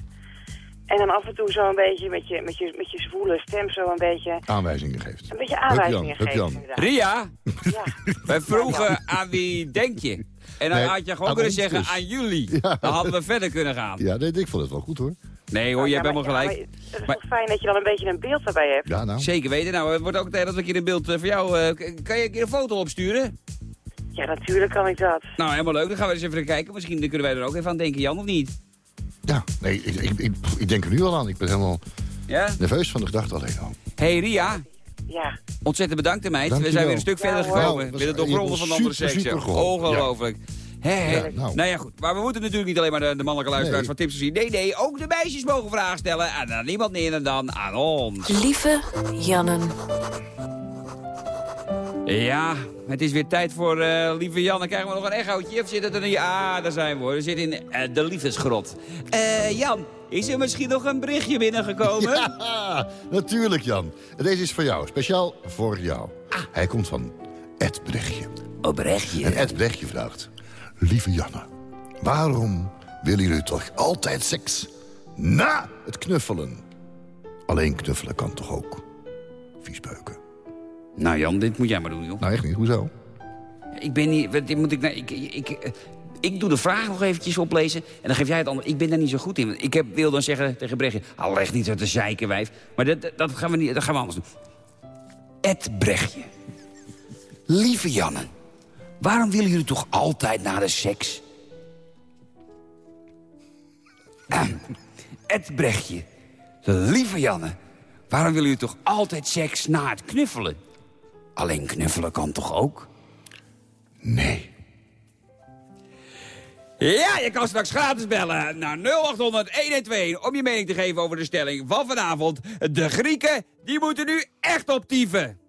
En dan af en toe zo een beetje met je, met je, met je zwoele stem zo een beetje, Aanwijzingen geeft. een beetje Hup aanwijzingen hup. Jan. inderdaad. Ria, Ja. wij vroegen aan wie denk je? En dan Nee, had je gewoon kunnen zeggen dus. aan jullie. Ja. Dan hadden we verder kunnen gaan. Ja, nee, ik vond het wel goed hoor. Nee hoor, je hebt Ja, helemaal gelijk. maar Het is Maar- toch fijn dat je dan een beetje een beeld daarbij hebt. Ja, nou. Zeker weten. Nou, het wordt ook tijd dat we een keer een beeld eh, voor jou... eh, kan je een keer een foto opsturen? Ja, natuurlijk kan ik dat. Nou, helemaal leuk. Dan gaan we eens even kijken. Misschien kunnen wij er ook even aan denken, Jan, of niet? Ja, nee, ik, ik, ik, ik denk er nu al aan. Ik ben helemaal Ja? nerveus van de gedachte alleen al. hey, Ria. Ja. Ontzettend bedankt, meid. Dank We zijn weer een stuk Ja, verder hoor. gekomen. Nou, Met de doorgronden van andere ja. geholpen. Ongelooflijk. Hé, hé. Ja, nou. nou ja, goed. Maar we moeten natuurlijk niet alleen maar de, de mannelijke luisteraars Nee. van tips zien. Nee, nee, ook de meisjes mogen vragen stellen. En aan niemand meer dan aan ons. Lieve Jannen. Ja, het is weer tijd voor eh, lieve Jan. Dan krijgen we nog een echootje. Of zit het er niet? Ah, daar zijn we hoor. We zitten in eh, de liefdesgrot. Eh, Jan, is er misschien nog een berichtje binnengekomen? Ja, natuurlijk Jan. Deze is voor jou, speciaal voor jou. Hij komt van Ed Brechtje. Oh, berichtje. En Ed Brechtje vraagt... Lieve Janne, waarom willen jullie toch altijd seks na het knuffelen? Alleen knuffelen kan toch ook? Viesbeuken. Nou Jan, dit moet jij maar doen, joh. Nou, echt niet. Hoezo? Ik ben niet... Wat, dit moet ik, nou, ik, ik, ik, eh, ik doe de vraag nog eventjes oplezen en dan geef jij het antwoord. Ik ben daar niet zo goed in. Ik heb, wil dan zeggen tegen Brechtje... Al leg niet uit de zeikenwijf. Maar dat, dat- gaan we niet, dat gaan we anders doen. Ed Brechtje. Lieve Janne. Waarom willen jullie toch altijd na de seks? Ahem. Ed Brechtje. Lieve Janne. Waarom willen jullie toch altijd seks na het knuffelen? Alleen knuffelen kan toch ook? Nee. Ja, je kan straks gratis bellen naar 0800 112 om je mening te geven over de stelling van vanavond. De Grieken, die moeten nu echt optieven.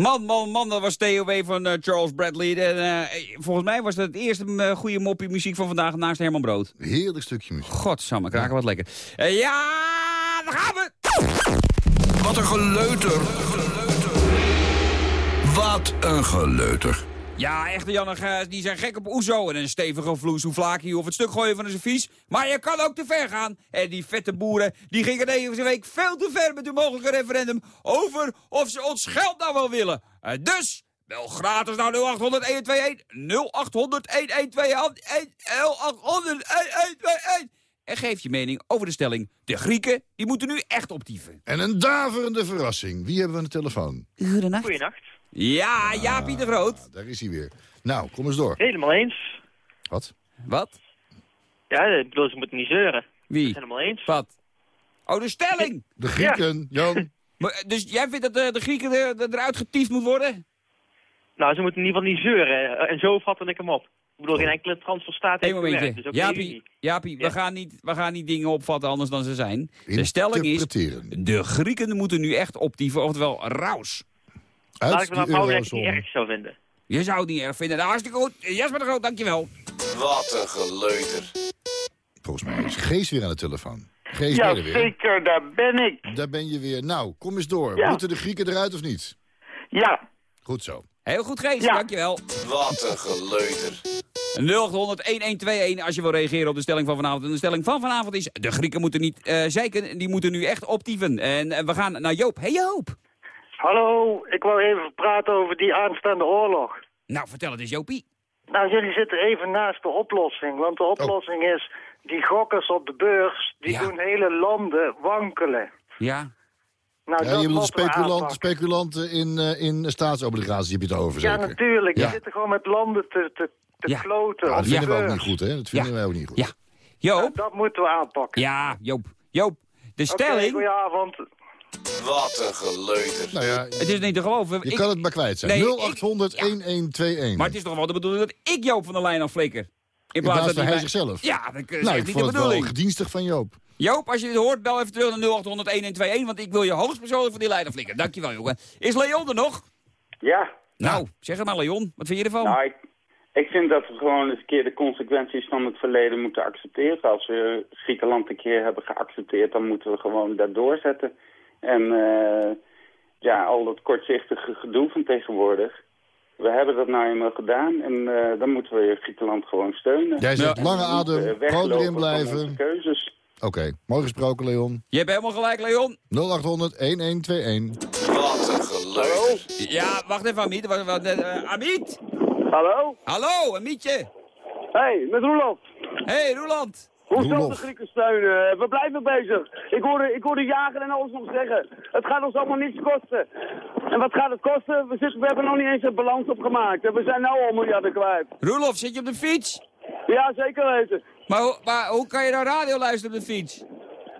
Man, man, man, dat was TOW van eh, Charles Bradley. En, eh, volgens mij was dat het eerste eh, goede moppie muziek van vandaag naast Herman Brood. Heerlijk stukje muziek. Godsamme, kraken wat lekker. Eh, ja, daar gaan we! Wat een geleuter. Wat een geleuter. Ja, echte Janne, eh, die zijn gek op Oezo en een stevige vloeisoeflaki of het stuk gooien van een servies. Maar je kan ook te ver gaan. En die vette boeren, die gingen deze week veel te ver met hun mogelijke referendum over of ze ons geld nou wel willen. Eh, dus, bel gratis naar 0800 1121 0800 1121 0800 1121 en geef je mening over de stelling. De Grieken, die moeten nu echt optieven. En een daverende verrassing. Wie hebben we aan de telefoon? Goedenacht. Goeienacht. Ja, Jaapie de Groot. Daar is hij weer. Nou, kom eens door. Helemaal eens. Wat? Wat? Ja, ik bedoel, ze moeten niet zeuren. Wie? Helemaal eens. Wat? Oh, de stelling! De Grieken, Jan. Maar, eh, dus jij vindt dat de, de Grieken er, er- eruit getiefd moet worden? Nou, ze moeten in ieder geval niet zeuren. En zo vatte ik hem op. Ik bedoel, geen enkele transferstaat heeft gewerkt, momentje. dus ook jullie Jaapie. Jaapie we, Ja. gaan niet, we gaan niet dingen opvatten anders dan ze zijn. De stelling is, de Grieken moeten nu echt optieven, oftewel raus. Laat Uit ik me nou houden dat ik het niet erg zou vinden. Je zou het niet erg vinden. Nou, hartstikke goed. Jasper de Groot, dankjewel. Wat een geleuter. Volgens mij is Gees weer aan de telefoon. Gees, Ja, ben je er weer? zeker, daar ben ik. Daar ben je weer. Nou, kom eens door. Ja. Moeten de Grieken eruit of niet? Ja, Goed zo. Heel goed, Gees. Ja. Dankjewel. Wat een geleuter. 0800-1121 als je wil reageren op de stelling van vanavond. En de stelling van vanavond is, de Grieken moeten niet eh zeiken, die moeten nu echt optieven. En eh, we gaan naar Joop. Hey Joop. Hallo. Ik wou even praten over die aanstaande oorlog. Nou, vertel het eens Joopie. Nou, jullie zitten even naast de oplossing. Want de oplossing is, die gokkers op de beurs, die Ja. doen hele landen wankelen. Ja. Nou, Ja, je bedoelt speculant, speculanten in, eh, in staatsobligaties heb je het over, Ja, zeker? natuurlijk. Ja. Die zitten gewoon met landen te, te, te Ja. kloten Ja, op dat de vinden we ook niet goed, hè? Dat vinden Ja. wij ook niet goed. Ja. Joop. Dat moeten we aanpakken. Ja, Joop. Joop. De Oké, stelling... goedenavond. Wat een geleuter. Nou ja, Het is niet te geloven. je Ik- kan het maar kwijt zijn. Nee, ik- 0800 1121. Maar het is toch wel de bedoeling dat ik Joop van de lijn afflikker? In In plaats van hij zichzelf. Ja, dat is nou, ik niet vond de het wel bedoeling. gedienstig van Joop. Joop, als je dit hoort, bel even terug naar 0800 1121, want ik wil je hoogstpersoonlijk van die lijn afflikken. Dankjewel, jongen. Is Leon er nog? Ja, Nou, zeg het maar, Leon. Wat vind je ervan? nou, ik, ik vind dat we gewoon eens een keer de consequenties van het verleden moeten accepteren. Als we Griekenland een keer hebben geaccepteerd, dan moeten we gewoon daar doorzetten. En eh, ja, al dat kortzichtige gedoe van tegenwoordig. We hebben dat nou eenmaal gedaan en eh, dan moeten we Griekenland gewoon steunen. Jij zegt lange adem, gewoon erin blijven. keuzes. Oké, mooi gesproken, Leon. Je hebt helemaal gelijk, Leon. 0800 1121. Wat een geleuter. Ja, wacht even, Amiet. Wat, wat, eh, Amiet? Hallo? Hallo, Amietje. Hey, met Roeland. hey, Roeland. Hoe zal Roelof. de Grieken steunen? We blijven bezig. Ik hoorde, ik hoorde Jager en alles nog zeggen. Het gaat ons allemaal niets kosten. En wat gaat het kosten? We, zitten, we hebben nog niet eens een balans opgemaakt. En we zijn nu al miljarden kwijt. Roelof, zit je op de fiets? Ja, zeker weten. Maar, hoe- maar hoe kan je nou radio luisteren op de fiets?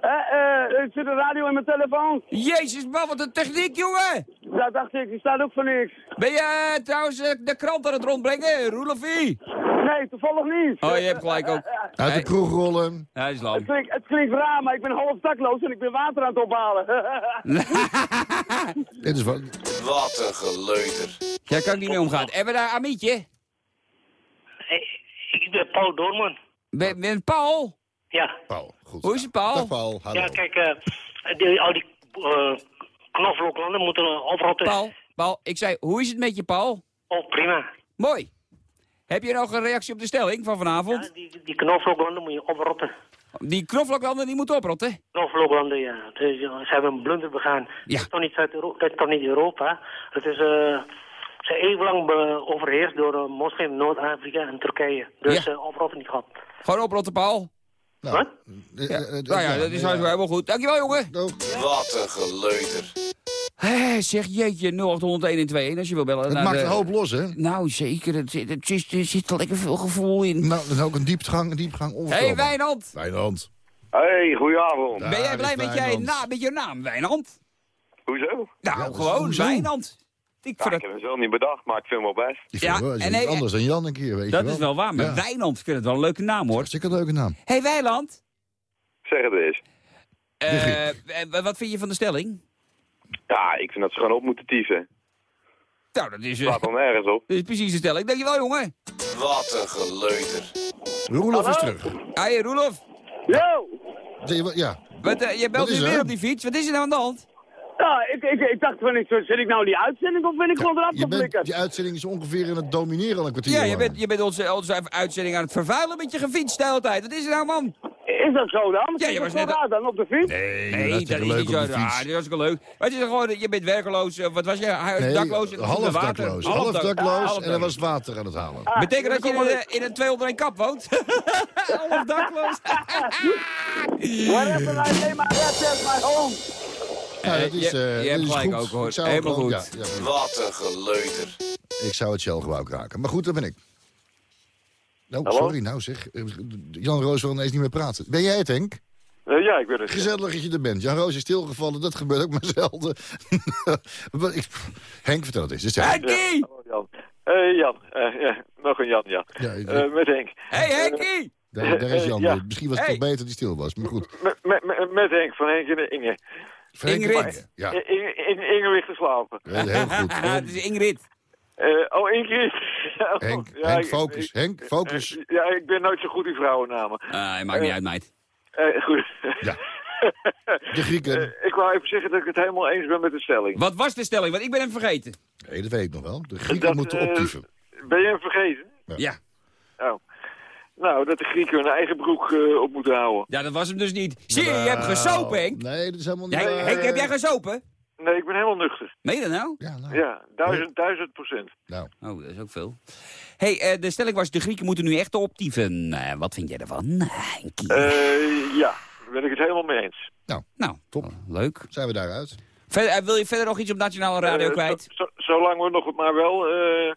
Eh, eh, ik zit de radio in mijn telefoon. Jezus, man, wat een techniek, jongen. Daar dacht ik, die staat ook voor niks. Ben je eh, trouwens eh, de krant aan het rondbrengen, Roelofie? Nee, toevallig niet. Oh, je hebt gelijk ook. Uit de kroeg rollen. Ja, hij is Het klinkt, het klinkt raar, maar ik ben half dakloos en ik ben water aan het ophalen. Dit is wat... Wat een geleuter. Daar kan ik niet mee omgaan. Hebben we daar Amietje? Ik ben Paul Doorman. Ben, ben Paul? Ja. Paul, goed. Hoe is het, Paul? Dag Paul, hallo. Ja, kijk, eh, die, al die eh knoflooklanden moeten oprotten. Paul, Paul, ik zei, hoe is het met je, Paul? Oh, prima. Mooi. Heb je nog een reactie op de stelling van vanavond? Ja, die, die knoflooklanden moet je oprotten. Die knoflooklanden die moeten oprotten. Knoflooklanden, ja. Dus, ja, ze hebben een blunder begaan. Ja. Dat is toch niet, Zuid dat is toch niet Europa? Het is... eh ze zijn eeuwenlang overheerst door uh, moslim Noord-Afrika en Turkije. Dus Ja. eh oprotten niet gehad. Gewoon oprotten, Paul. Nou, Wat? eh, eh, eh, Nou ja, dat is helemaal goed. Dankjewel, jongen. Wat een geleuter. Hé, zeg jeetje, 0801 als je wil bellen. Het maakt de- een hoop los, hè? Nou, zeker. Het, zit- er zit er lekker veel gevoel in. Nou, dat is ook een diepgang, een diepgang Hé, hey, Wijnand. Wijnand. Hey, goedenavond. Ben jij blij met, jij Wijnand. na, met je naam, Wijnand? Hoezo? Nou, Ja, dat gewoon hoezo? Wijnand. Ik Ja, vind ik het, heb het zelf niet bedacht, maar ik vind hem wel best. Ik Ja, wel, en anders dan Jan een keer, weet dat je wel. is wel waar, maar Ja. Wijnand, het wel een leuke naam, hoor. Hartstikke leuke naam. Hé, hey, Wijland. Zeg het eens. eh, eh, wat vind je van de stelling? Ja, ik vind dat ze gewoon op moeten tieven. Nou, dat is, eh, Slaat dan nergens op. dat is precies de stelling. Dankjewel, jongen. Wat een geleuter. Roelof is terug. Hé, Roelof. Yo! Ja. Wat, eh, je belt nu er? weer op die fiets. Wat is er nou aan de hand? Ja, ik, ik, ik dacht van, ik, zit ik nou in die uitzending of ben ik gewoon eraf Je bent, geflikkerd? die uitzending is ongeveer in het domineren al een kwartier Ja, je bent, je bent onze, onze uitzending aan het vervuilen met je gefietst de hele tijd. Wat is er nou, man? Is dat zo dan? Ja, je was net... raar dan op de fiets? Nee, dat is dat is niet op zo de raar. Dat is hartstikke leuk. Maar het is gewoon, je bent werkeloos. eh, Wat was je? Nee, dakloos? in het half water. dakloos. Half Half dak- dakloos en er was water aan het halen. Betekent dat je in een, in een 201 kap woont? half dakloos. Whatever I lay my that's my home. Ja, dat is, je- eh, je hebt gelijk goed. ook, hoor. Helemaal goed. Ja, ja, Wat een geleuter. ik zou het Shell-gebouw raken. Maar goed, dat ben ik. Nou, Hallo? sorry, nou zeg. Eh, Jan Roos wil ineens niet meer praten. Ben jij het, Henk? Eh, ja, ik ben het. Gezellig dat je er bent. Jan Roos is stilgevallen, dat gebeurt ook maar zelden. Henk, vertel het eens. Henk. Henkie! Hallo Jan. Eh, Jan, ja, nog een Jan, ja. Ja, ik- Eh, met Henk. Hey, Henkie! Daar, daar is Jan Ja. weer. Misschien was het Hey. toch beter dat hij stil was, maar goed. Met, Henk, van Henk en Inge. Ingrid. Ja, I- Inge, Inge, Inge ligt te slapen. heel heel goed. Het is Ingrid. Eh, oh, Ingrid. Ja, Henk, ja, Henk, focus. ik- Henk, focus. eh, ja, ik ben nooit zo goed in vrouwennamen. Ah, maakt niet uit, meid. Eh, goed. Ja. De Grieken. Eh, ik wou even zeggen dat ik het helemaal eens ben met de stelling. Wat was de stelling? Want ik ben hem vergeten. Nee, dat weet ik nog wel. De Grieken Dat, moeten eh, optieven. Ben je hem vergeten? Ja. Oh. Nou, dat de Grieken hun eigen broek eh, op moeten houden. Ja, dat was hem dus niet. Zie je, je hebt gesopen, Henk. Nee, dat is helemaal niet Ja, waar. Henk, heb jij gesopen? Nee, ik ben helemaal nuchter. Meen je dat nou? Ja, nou. Ja, duizend, duizend procent. nou. Oh, dat is ook veel. hey, eh, de stelling was, de Grieken moeten nu echt optieven. Eh, wat vind jij ervan, Henkie? Eh, ja, daar ben ik het helemaal mee eens. nou, top. oh, leuk. Zijn we daaruit? Verder, wil je verder nog iets op Nationale Radio kwijt? zo- zo- zolang we nog maar wel, eh,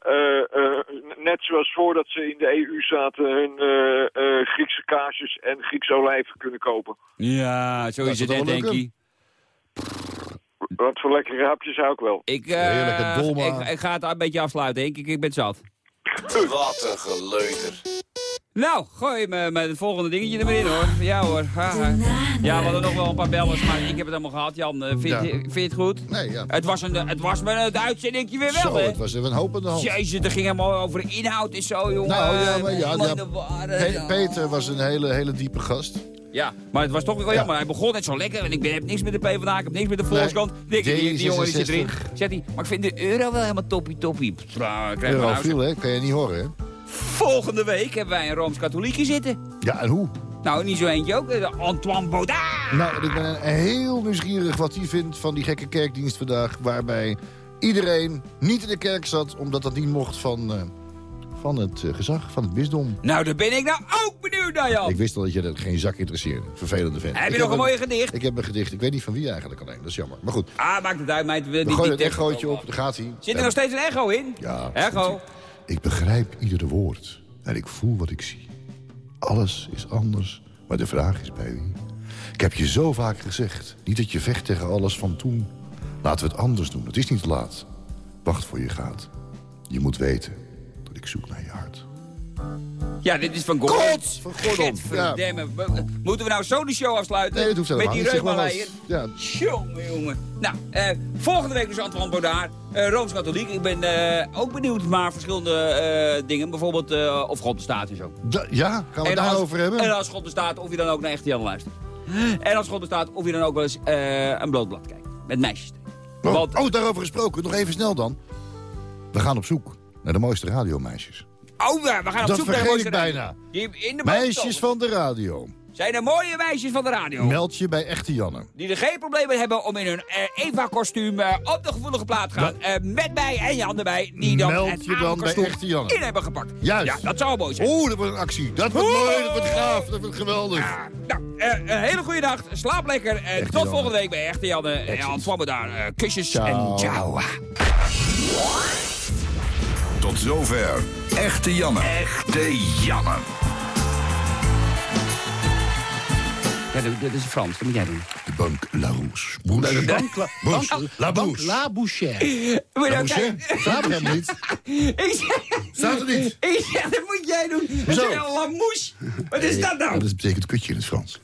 eh, eh, net zoals voordat ze in de EU zaten, hun eh, eh, Griekse kaasjes en Griekse olijven kunnen kopen. Ja, zo Dat is het lukken. Henkie. Wat voor lekkere hapjes hou ik wel. Ik, eh, Heerlijke dolma. ik, ik ga het een beetje afsluiten, Henk. Ik, ik ben zat. Wat een geleuter. Nou, gooi me met het volgende dingetje er maar in, hoor. Ja, hoor. Ja, we hadden nog wel een paar bellers, maar ik heb het allemaal gehad. Jan, eh, vind, Ja. je, vind je het goed? Nee, ja. Het was, een, het was me een uitzendingje weer wel, Zo, hè? het was even een hoop aan de hand. Jezus, het ging helemaal over de inhoud en zo, jongen. Nou, ja, maar ja, ja. Peter was een hele, hele diepe gast. Ja, maar het was toch wel Ja. jammer. Hij begon net zo lekker en ik ben, heb niks met de PvdA, ik heb niks met de Volkskrant. Ik denk, die, die jongen die zit erin. Zegt hij, maar ik vind de euro wel helemaal toppie toppie. Nou, maar nou- Eurofiel, hè? Kan je niet horen, hè? Volgende week hebben wij een Rooms-Katholiek hier zitten. Ja, en hoe? Nou, niet zo eentje ook. eh, Antoine Baudard. Nou, ik ben heel nieuwsgierig wat hij vindt van die gekke kerkdienst vandaag... waarbij iedereen niet in de kerk zat... omdat dat niet mocht van, eh, van het eh, gezag, van het bisdom. Nou, daar ben ik nou ook benieuwd naar, Jan. Ik wist al dat je dat geen zak interesseerde. Vervelende vent. Heb je Ik nog een mooie gedicht? Ik heb een gedicht. Ik weet niet van wie eigenlijk alleen. Dat is jammer. Maar goed, Ah, maakt het uit, meid. We, gooien het echootje op. Daar gaat hij. Zit er nog steeds een echo in? Ja. Echo. Ik begrijp iedere woord en ik voel wat ik zie. Alles is anders, maar de vraag is bij wie. Ik heb je zo vaak gezegd, niet dat je vecht tegen alles van toen. Laten we het anders doen, het is niet laat. Wacht voor je gaat. Je moet weten dat ik zoek naar je hart. Ja, dit is van Gordon. God, van Gordon. Moeten we nou zo de show afsluiten? Nee, dat hoeft Met helemaal die maar reumaleien? wat. Ja, Jongen, jongen. Nou, eh, volgende week dus Antoine Baudard, eh, Rooms-Katholiek. Ik ben eh, ook benieuwd naar verschillende eh, dingen. Bijvoorbeeld of of God bestaat en zo. da- ja gaan we het daarover hebben? En als God bestaat, of je dan ook naar Echte Jan luistert. En als God bestaat, of je dan ook wel eens eh, een bloot blad kijkt. Met meisjes. Oh, Want- oh, daarover gesproken. Nog even snel dan. We gaan op zoek naar de mooiste radiomeisjes. Oh, ja, we gaan op Dat zoek naar de vergeet mooiste ik radio. bijna. Die in de Meisjes van de radio. Zijn er mooie meisjes van de radio. Meld je bij Echte Janne. Die er geen problemen hebben om in hun eh, Eva-kostuum eh, op de gevoelige plaat te gaan. eh, met mij en Jan erbij. Die dan Meld je dan bij Echte Janne. in hebben gepakt. Juist. Ja, dat zou mooi zijn. Oeh, dat wordt een actie. Dat wordt mooi, dat wordt gaaf, dat wordt geweldig. Nou, eh, een hele goede nacht. Slaap lekker. En tot Janne. volgende week bij Echte Janne. En Antoine daar. kusjes Ciao. en ciao. Tot zover. Echte Janne. Echte Janne. Ja, dat, is Frans. Dat moet jij doen. De bank La Rousse. Bouche. De bank La, Bouche. bank, La Bouche. La Bouchère. La kijken? Staat er helemaal niet. Ik zeg, Staat er niet. ik zeg, dat moet jij doen. Dat is een lamouche. Wat is dat nou? Dat betekent kutje in het Frans.